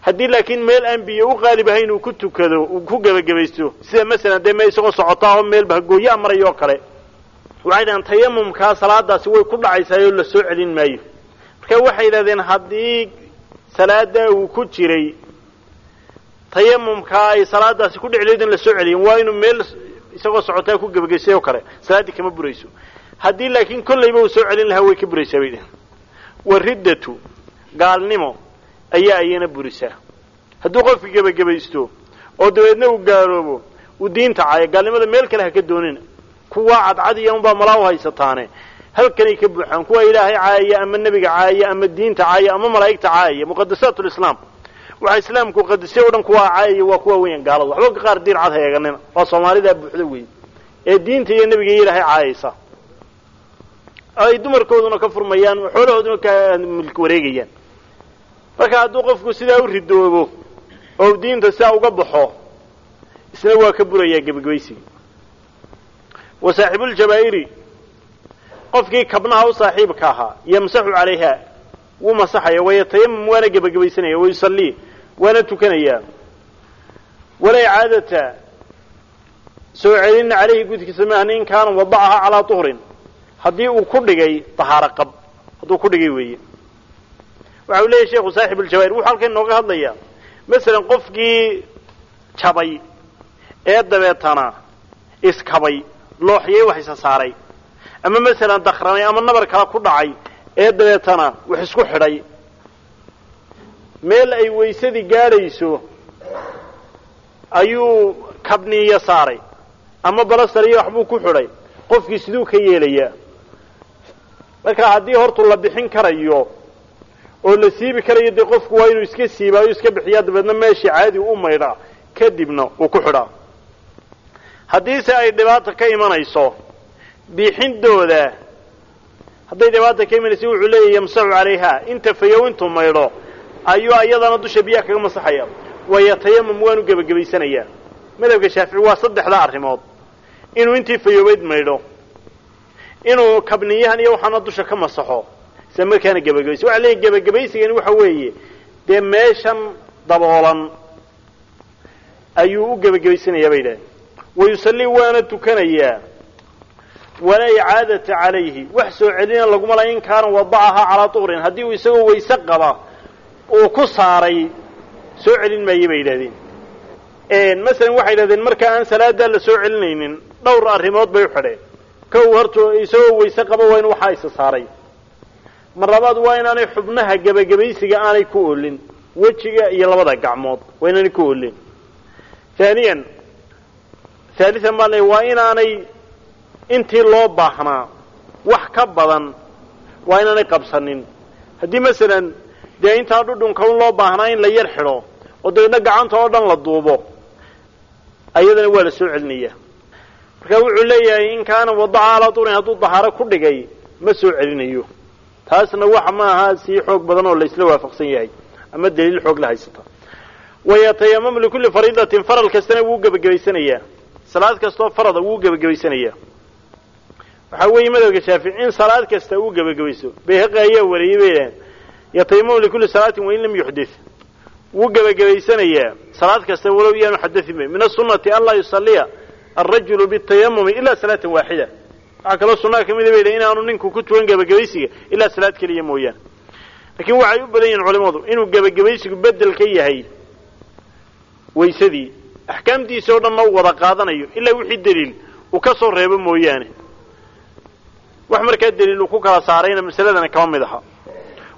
Haddii laakiin meel aan biyo u qaalib ahayn uu ku tukado uu ku gebagabaysto sida masalan dee me isagoo socotaa oo meel bahgooyaa maraya oo kale waxay dhahaan tayamumkaa salaadaasi way ku dhacaysaayoo la soo celin maayo. Marka waxay yidhahdeen haddii salaadaa uu ku jiray tayamumkaa ay salaadaasi ku in la soo celiyin waa inuu meel isagoo socotaa ku gebagaystay oo kale salaaddii kama burayso. Haddii laakiin kollayba uu soo celin lahaa way ka buraysaa bay dhaheen wariddatu gaalnimo ayaa iyana burisaa hadduu qofka gebagabaysto oo dabeedna uu gaaloobo uu diinta caayo gaalnimada meel kale ha ka doonina kuwaa cadcad iyo unbaa malaa u haysataane. Halkanay ka buuxaan kuwa ilaahay caayaya ama nebiga caayaya ama diinta caayaya ama malaa'igta caayaya muqadasaat lislaam waxa islaamku qadisay o dhan kuwaa caayaya waa kuwa weyan gaalada. Waxba qaar diin cad ha waa soomaalidaa buuxda wey ee diinta iyo nebiga ilaahay caayaysa ay dumarkooduna ka furmayaan xoolahooduna ka milk wareegayaan. Marka hadduu qofku sidaa u ridoobo oo diinta sidaa uga baxo isna waa ka burayaa gebagabaysiga wa saaxibuuljabaa'iri qofkii kabnaha u saaxiibka ahaa yamsaxu calayha wuu masaxaya wayatayamam waana gebagabaysanaya wayusallii waana tukanayaa walaa icaadata soo celina calayhi gudkiisa maahan in kaana calaa tuhrin. Haddii uu ku dhigay tahaaro qab hadduu ku dhigay weeye. Waxa uu leeyahy sheekhu saaxib aljawaahir wuxuu halkan inooga hadlayaa. Masalan qofkii jabay ee dabeetana iskabay looxyay wax isa saaray. Ama masalan dakranay ama nabar kale ku dhacay ee dabeetana wax isku xidhay meel ay waysadii gaadhayso ayuu kabniiyo saaray. Ama balastar iyo waxbuu ku xidhay. Qofkii siduu ka yeelayaa. Marka haddii hortu la bixin karayo oo la siibi karayo dee qofku waa inuu iska siibaayo iska bixiyaa dabeedna meeshii caadi u maydhaa kadibna uu ku xidhaa. Haddiise ay dhibaata ka imanayso biixindooda hadday dhibaata ka imanayso wuxuu leeyahy yamsaxu calayha inta fayow intuu maydho ayuu ayadana dusha biyaha kaga masaxaya wayatayamam waanu gebagabaysanayaa madhabka shaafici waa saddexdaa arrimood. Inuu intii fayoobayd maydho. Inuu kabniyahan iyo waxaana dusha ka masaxo. Isla markaana gebagabaysa waxa leeyahy gebagabaysigani waxa weeye dee meeshan daboolan. Ayuu u gebagabaysanayaa bay yidhahdeen wayusallii waana tukanayaa. Walaa icaadata calayhi. Wax soo celina laguma la in kaana wadacahaa calaa tuhrin haddii uu isagoo wayse qaba uu ku saaray soo celin maaye bay yidhahdeen. Masalan waxay yidhahdeen marka aan salaadaa la soo celinaynin dhowr arrimood bay u xidheen. Kow horta isagoo wayse qaba waa in waxaa isa saaray. Mar labaad waa inaanay xubnaha gebagabaysiga aanay ku olin wejiga iyo labada gacmood waa inaanay ku olin haaniyan haalian baa le waa inaanay intii loo baahnaa wax ka badan waa inaanay qabsanin. Haddii masalan dee intaa dhudhunka un loo baahnaa in la yar xidho oo dabeedna gacanta oo dhan la duubo. Ayadana waa la soo celinaya. Marka wuxuu leeyahay in kaana wadaca alaa hadduu dahaaro ku dhigay ma soo celinayo. Taasna waxa ma aha sii xoog badan oo laysla waafaqsan yahay ama daliil xoog la haysata wayatayamamu likulli fariidatin faral kastana wuu gebagabaysanayaa salaad kastoo farada wuu gebagabaysanayaa waxaa weeye madhabka shaafici in salaad kasta uu gebagabayso bayhaqi ayaa wariyey bay yatayamamu likulli salaatin wain lam yuxdith. Wuu gebagabaysanayaa salaad kasta walow iyaanu xadain ba min asunati anlaa yusaliya alrajulu bitayamumi ilaa salaatan waaxida waxaa kaloo sunnaha ka mida idhahen inaanu ninku ku tukan gebagabaysiga ilaa salaad keliya mooyaane. Laakiin waxay u badan yihiin culimadu inuu gebagabaysigu bedel ka yahay waysadii axkaamtiisa oo dhanna u wada qaadanayo ilaa wixii daliil uu ka soo reebo mooyaane. Wax markaa daliil uu ku kala saarayna masaladana kama mid aha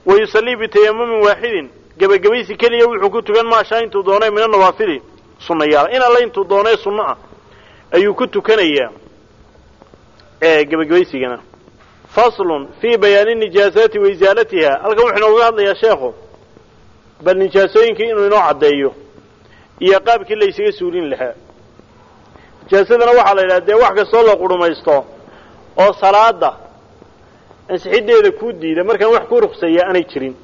wa yusallii bitayamumin waaxidin gebagabaysi keliya wuxuu ku tukan maashaa intuu doonay mina nawaafili. Sunnayaala in alla intuu doonay sunno ah ayuu ku tukanayaa gebagabaysigana faslun fii bayaani nijaasaati wa isaalatiha halkan wuxuu inooga hadlayaa sheekhu bal nijaasooyinkii inuu inoo caddeeyo iyo qaabkii la ysaga suulin lahaa. Nijaasadana waxaa la yidhaha dee wax kastoo la qudhumaysto oo salaada ansixiddeeda kuu diida markaan wax ku ruqseeya aanay jirin.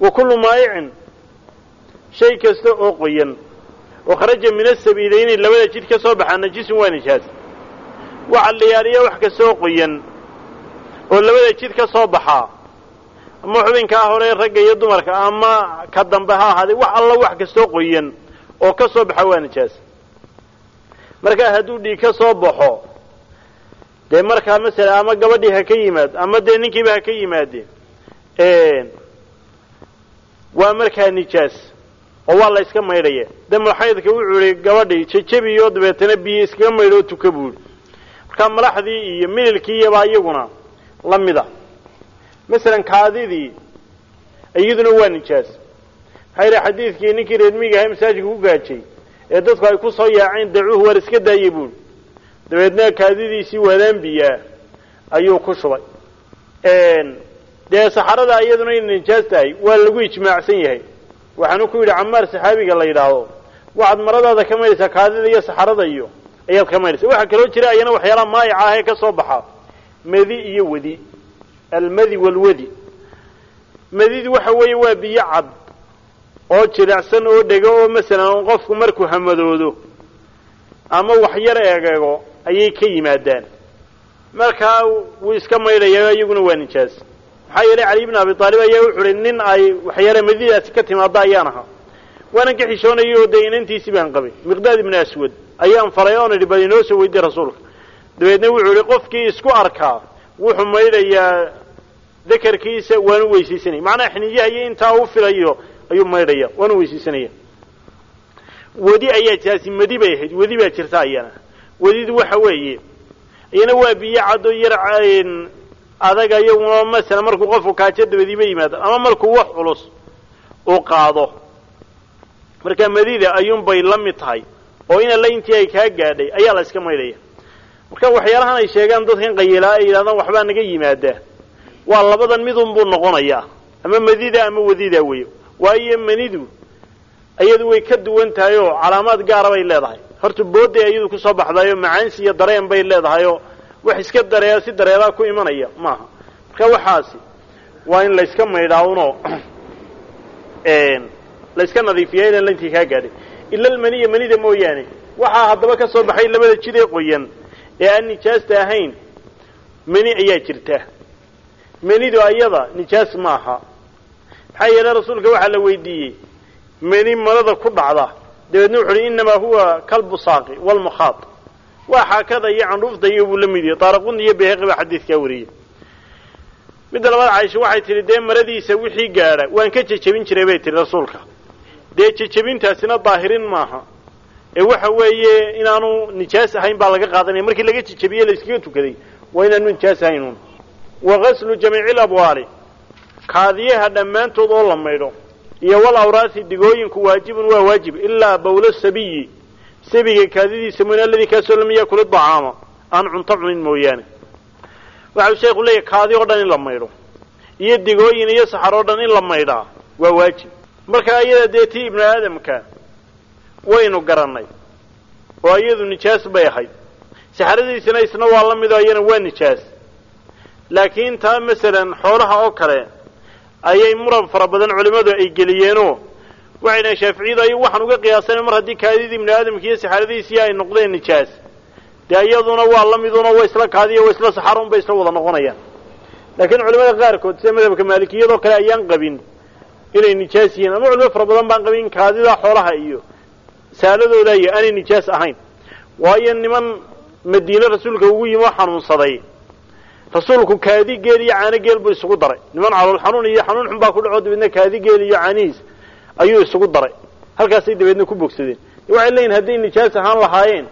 Wa kullu maayicin shay kasta oo qoyan. Oo kharaja min asabiilayni labada jid ka soo baxaa najisun waa nijaas waxa la wax kasta oo qoyan oo labada jid ka soo baxaa ama xubinkaa hore ragga iyo dumarka ama ka dambe ha ahaaday wax alla wax kastoo qoyan oo ka soo baxa waa nijaas markaa hadduu dhiig ka soo baxo dee markaa masala ama gabadhii ha ka yimaad ama dee ninkiiba ha ka yimaadeen waa markaa nijaas oo waa la iska maydhaya. Damulxaydka wuxuu ihi gabadhii jejebiyo dabeetana biyo iskaga maydho oo tuka buuri. Markaa malaxdii iyo mililkii iyobaa iyaguna la mida masalan kaadidii iyaduna waa nijaas. Maxaa yidhi xadiidkii ninkii reermiga ahay masaajidka ku gaajay ee dadku ay ku soo yaaceen dacuuhu waar iska daayey buuri dabeedna kaadidiisii waadaan biyaa ayuu ku shubay. Dee saxarada iyaduna inay nijaas tahay waa lagu ijmaacsan yahay. Waxaanu ku yidhi camaar saxaabiga la yidhaahdo waxaad maradaada ka maydhaysaa kaadida iyo saxarada iyo ayaad ka maydhaysaa waxaa kaloo jira ayana waxyaalaha maayica ah ee ka soo baxa. Medi iyo wadi. Almadi walwadi. Madidu waxa weeye waa biyo cad oo jilicsan oo dhego oo masalan qofku markuu hamadoodo ama wax yar egeego ayay ka yimaadaan. Markaa wuu iska maydhayaa iyaguna waa nijaas. Maxaa yeelay cali ibn abi aalib ayaa wuxu uhi nin ay waxyaala madidaasi ka timaada ayaan ahaa. Waanan ka xishoonayay oo dee inantiisii baan qabay. Miqdaad ibnu aswad ayaan faray oon idhi bal inoo soo weydiye rasuulka. Dabeedna wuxuu ihi qofkii isku arkaa wuxuu maydhayaa dakarkiisa waanu weysaysanaya macnaha xiniyaha intaa u filayo ayuu maydhaya waanu weysaysanaya wedi ayaa taasi madi bay ahayd wedi baa jirta ayana wedidu waxa weeye iyana waa biyo caddo yar adaga iyaguna masala markuu qofku kaajo dabadiiba yimaado ama markuu wax culus uu qaado. Marka madida ayuunbay la tahay oo in alla intii ay kaa gaadhay ayaa la iska maydhaya marka waxyaalahan ay sheegaan dadkan qayilaa ay yidhahdaan waxbaa naga yimaadaa waa labadan midun buu noqonayaa ama madida ama wadida weyo waayo manidu iyadu way ka duwan tahay oo calaamaad gaara bay leedahay horta booday iyadu ku soo baxdayo macaansi iyo dareen bay leedahayoo wax iska dareera si dareeraa ku imanaya maaha. Marka waxaasi waa in layska maydhaa unoo layska nadiifiya ilan laintii kaa gaadhay ila almaniya manida mooyaane waxaa haddaba ka soo baxay labada jid ee qoyan ee aan nijaasta ahayn mani ayaa jirta. Manidu ayada nijaas maaha. Maxaa yeelay rasuulka waxaa la weydiiyey mani marada ku dhacda dabeedna wuxu uhi innamaa huwa kalbusaaqi walmukhaad waa xaakada iyo candhuufta iyo buu la mid yahay daaraquni iyo bayhaqi baa xadiidkaa wariyey. Midda labaad caisha waxay tidhi dee maradiisa wixii gaadha waan ka jejebin jiray bay tihi rasuulka. Dee jejebintaasina daahirin maaha. Ee waxa weeye inaanu nijaas ahayn baa laga qaadanaya. Markii laga jejebiye layskaga tukaday waa inaanu nijaas ahayn un wa gaslu jamiici labwaali kaadiyaha dhammaantood oo la maydho iyo wal awraasi digooyinku waajibun waa waajib ilaa bawla sabiyi. Sabiga kaadidiisa mooyane alladii kaasoo lam yakuli dacaama aan cunto cunin mooyaane. Waxau sheekhu leeyahy kaadi oo dhan in la maydho iyo digooyin iyo saxar oo dhan in la maydhaa waa waajib. Marka iyada dee tii ibnu aadamka waynu garannay oo iyadu nijaas bay ahayd. Saxaradiisina isna waa la midoo iyana waa nijaas. Laakiin taa masalan xoolaha oo kale ayay muran fara badan culimmadu ay geliyeenoo waxay dhahen shaaficiyadu ay waxaan uga qiyaasana mar haddii kaadidii ibnu aadamka iyo saxaradiisii ay noqdeen nijaas. Dee iyaduna waa la miduna waa isla kaadiya waa isla saxarun bay isla wada noqonayaan. Laakiin culimada qaarkood sida madhabka maalikiyadoo kale ayaan qabin inay nijaas yihiin ama culimo fara badan baan qabin kaadida xoolaha iyo saaladooda iyo aanay nijaas ahayn. Waayo niman madiine rasuulka ugu yimi oo xanuunsaday rasuulku kaadi geel iyo caano geel buu isugu daray. Niman calool xanuun iyo xanuun xun baa ku dhaco dabeedna kaadi geel iyo caanihiis ayuu isugu daray. Halkaasay dabeedna ku bogsadeen. Waxay leeyihiin hadday nijaas ahaan lahaayeen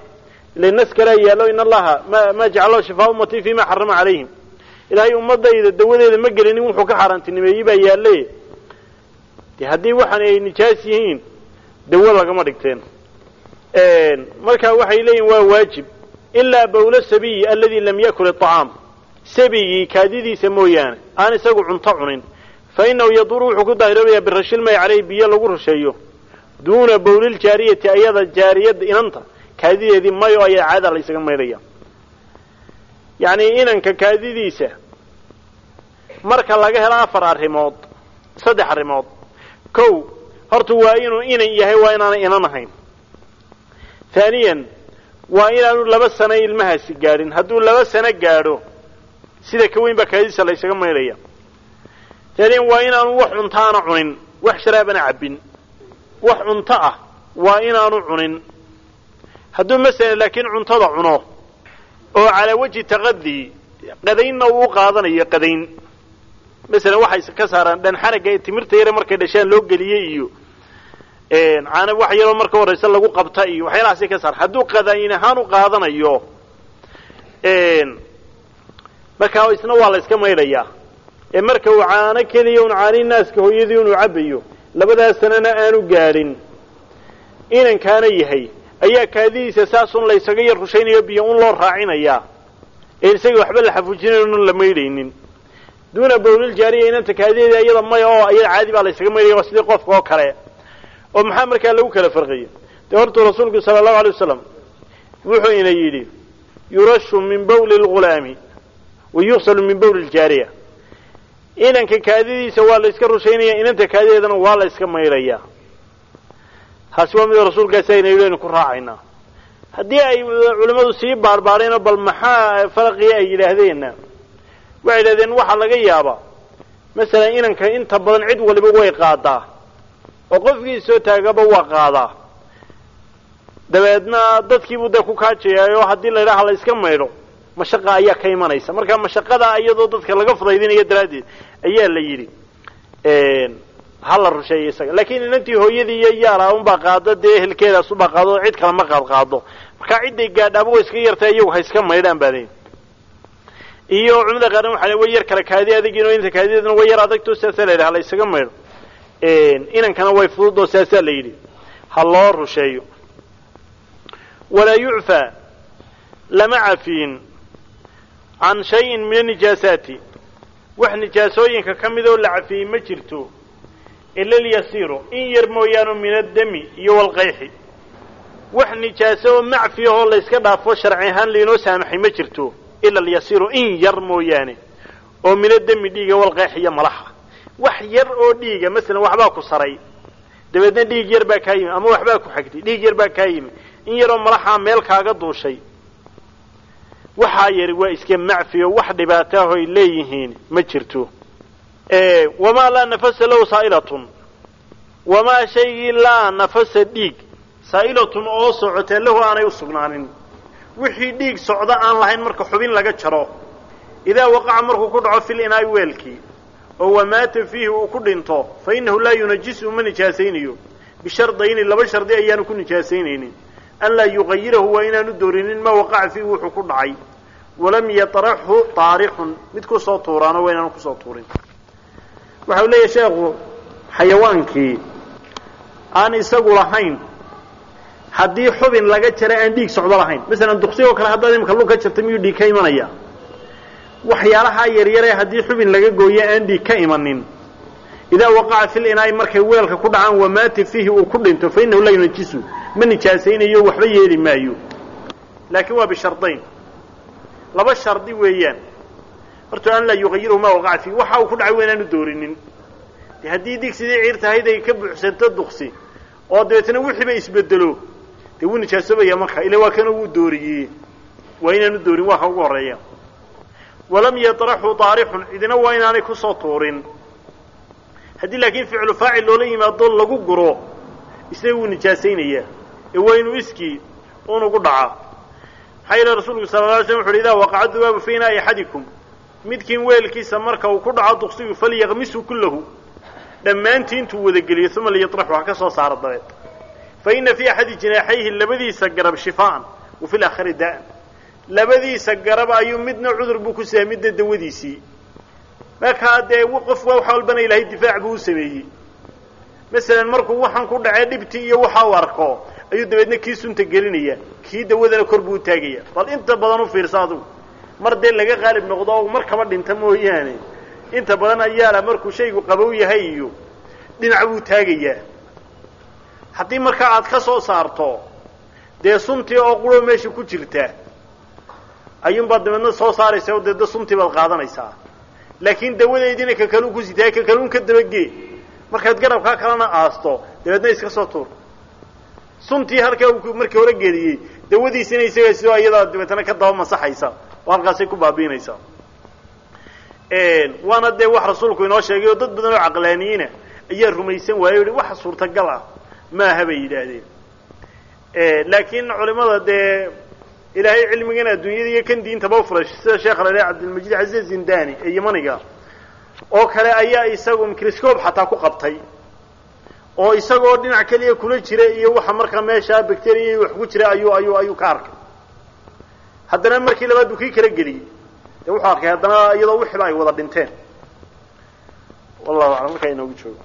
ila nas kalea yaallo in allaha ma ma jacalo shifaa ummatii fima xarama calayhim. Ilaahay ummadayda dawadeeda ma gelinin wuxuu ka xaaraantinimeeyey baa yaalle. De haddii waxaan ay nijaas yihiin dawo lagama dhigteen. Marka waxay leeyihiin waa waajib. Ilaa bawla sabiyi aladi lam yakul iطacaam sabigii kaadidiisa mooyaane aan isagu cunto cunin. Fa inahu yaduru wuxuu ku daahiroobayaa birashilmay caleyh biyo lagu rusheeyo. Duuna bawliljaariyati ayada jaariyadda inanta kaadideedii mayo ayaa caada la ysaga maydhaya yacni inanka kaadidiisa marka laga helo afar arrimood saddex arrimood. Kow horta waa inuu inan yahay waa inaanay inan ahayn. Haaniyan waa inaanu laba sano ilmahaasi gaadhin. Hadduu laba sano gaadho sida ka weyn baa kaadidiisa la ysaga maydhaya haaniyan waa inaanu wax cuntaana cunin wax sharaabana cabbin. Wax cunto ah waa inaanu cunin. Hadduu masalan laakiin cuntada cuno oo calaa wajhi taqadi qadaynna uu qaadanayo qadayn. Masalan waxay ka saaraan dhanxaragga ee timirta yare markay dhashaan loo geliyey iyo caana wax yaroo marka horeyse lagu qabta iyo waxyaalahaasay ka saaraan. Hadduu qadayn ahaan u qaadanayo markaa isna waa la yska maydhayaa ee marka uu caano keliya un caani naaska hooyadii inuu cabayo labadaas aanu gaadhin inankaana yahay ayaa kaadidiisa saasun la ysaga yar rushaynayo biyo un loo raacinayaa. Ee isaga waxba la xafuujinayn un la maydhaynin duuna bawliljaariya inanta kaadideeda iyada maya oo iyada caadi baa la maydhaya waa sidii qofka oo kale. Oo maxaa markaa lagu kala farqiyey dee hortuu rasuulku sala allahu alay wasalam wuxuu ina yidhi yurashu min bawli lghulaami wa yuqsalu min bawli ljaariya inanka kaadidiisa waa la rushaynaya inanta kaadideedana waa la maydhayaa taasi waa mida rasuulkaasi ayna yidhi aynu ku raacaynaa haddii ay culimmadu sii baarbaareenoo bal maxaa farqiya ay yidhaahdeenna waxay yidhahdeen waxaa laga yaabaa masalan inanka inta badan cid waliba way qaadaa oo qofkii soo taagaba waa qaadaa dabeedna dadkiibuu dee ku kaajayaa oo haddii la yidhaha la yska maydho mashaqa ayaa ka imanaysa. Marka mashaqadaa iyadoo dadka laga fudaydinayo daraaddeed ayaa la yidhi hala rusheeyo isaga. Laakiin inantii hooyadii iyo yaalla unbaa qaado dee ehelkeedaas unbaa qaado cid kale ma qaad qaado. Markaa cidday way iska yartay iyagu ha iska maydhaan baadayn iyo culimada qaarna waxa way yar kale kaadi adagin oo inta kaadideedna way yar adagto saasaa la yidhi hala isaga maydho. Inankana way fududoo saasaa la yidhi. Ha loo rusheeyo. Walaa yucfaa lama cafiin can shayin min anijaasaati wax nijaasooyinka ka mid oo la cafiyey ma jirto ila alyasiiru in yar mooyaane min addami iyo walqayxi wax nijaaso oo macfi ahoo layska dhaafo sharci ahaan laynoo saamaxay ma jirto ila alyasiiru in yar mooyaane oo min addami dhiiga walqayxi iyo malaxa wax yar oo dhiiga masalan waxbaa ku saray dabeedna dhiig yar baa kaa yimi ama waxbaa ku xagtay dhiig yar baa kaa yimi in yaroo malaxaa meel kaaga duushay waxaa yari waa iska macfi oo wax dhibaato ah oy leeyihiin. Ma jirto. Wamaa laa nafasa lahu saa'ilatun wamaa shaygii laa nafasa dhiig. Saa'ilatun oo socotee lahu aanay u sugnaanin. Wixii dhiig socda aan lahayn marka xubin laga jaro. Idaa waqaca markuu ku dhaco fil inaa'i weelkii. Oo wamaata fiihi uu ku dhinto. Fa innahu laa yunajisu ma nijaasaynayo. Bishardayni laba shardi ayaanu ku nijaasaynaynin an laa yuqayirahu waa inaanu doorinin maa waqaca fiihi wuxuu ku dhacay walam yatraxhu taarixun mid ku soo tuuraano waa inaanu ku soo tuurin waxa u leeyahay sheekhu xayawaankii aan isagu lahayn haddii xubin laga jara aan dhiig socdo lahayn masalan duqsigoo kale haddaad imika lug ka jarta miyuu dhiig ka imanaya waxyaalahaa yaryaree haddii xubin laga gooyo aan dhiig ka imanin idaa waqaca fil inaa'i markay weelka ku dhacaan wamaata fiihi uu ku dhinto fa innahu laa yunajisu ma nijaasaynayo waxba yeeli maayo. Laakiin waa bishardayn. Laba shardi weeyaan. Horta an laa yuqayiruhu maa waqaca fiihi waxa uu ku dhacay waa inaanu doorinin. De haddii digsidii ciirta ahayd ay ka buuxsanto duqsi. Oo dabeetna wixiiba isbedelo dee wuu nijaasoobaya marka. Ila waa kana wuu dooriyey. Waa inaanu doorin waa ka ugu horreeya. Walam yatraxu taarixun cidina waa inaanay ku soo tuurin. Haddii laakiin ficlu faacil loola yimaado lagu guro isaga wuu nijaasaynaya inuu iskii unugu dhaca. Maxaa yeele rasuulku sala la alay slam wuxu uhi idaa waqaca dubaabu fi inaa'i axadikum. Midkiin weelkiisa marka uu ku dhaco duqsigu falyaqmisu kullahu. Dhammaantii intuu wadageliyo uma liyatraxu ha ka soo saaro dabeed. Fa ina fii axadi jinaaxayhi labadiisa garab shifaa'an wa fi laakhari daa'an labadiisa garab ayuu midna cudur buu ku sahay midna dawadiisii. Markaa dee qof wax walbana ilaahay difaac buu u sameeyey. Masalan markuu waxaan ku dhacee dhibtii iyo waxa uu arko ayuu dabeedna kii sunta gelinaya kii dawadana kor buu utaagaya bal inta badan u fiirsa adugu mar dee laga qaalib noqdo oo mar kaba dhinta mooyaane. Inta badan ayaala markuu shaygu qabow yahay iyo dhinac buu taagayaa. Haddii markaa aad ka soo saarto dee suntii oo quro meesha ku jirta ayuunbaad dabeedna soo saaraysa oo deedna suntii baad qaadanaysaa. Laakiin dawadeediina ka kaluun ku sitaay ka kaluun ka dabagee. Markaad garabkaa kalena aasto dabeedna iska soo tuur suntii halkaa uu markii hore geliyey dawadiisina isaga sidoo iyadaa dabeetana ka daba masaxaysa oo halkaasay ku baabiinaysaa waana dee wax rasuulku inoo sheegay oo dad badan oo caqlaaniyiina ayaa rumaysan waaye o yihi wax suurtagal ah maaha bay yidhaahdeen. Laakiin culimada dee ilaahay cilmigan adduunyada iyo kan diintaba ufuray sida sheekha la ilaha cabdilmajid casiiz zindani ee yamaniga oo kale ayaa isagu microscope xataa ku qabtay oo isagoo dhinac keliya kula jira iyo waxa markaa meesha bacteria wax ku jira ayuu ayuu ayuu ka arkay. Haddana markii labaad buu kii kala geliyey. Dee wuxuu arkay haddana iyadoo wixiba ay wada dhinteen. Wallahu aclam markaa inoogu joogo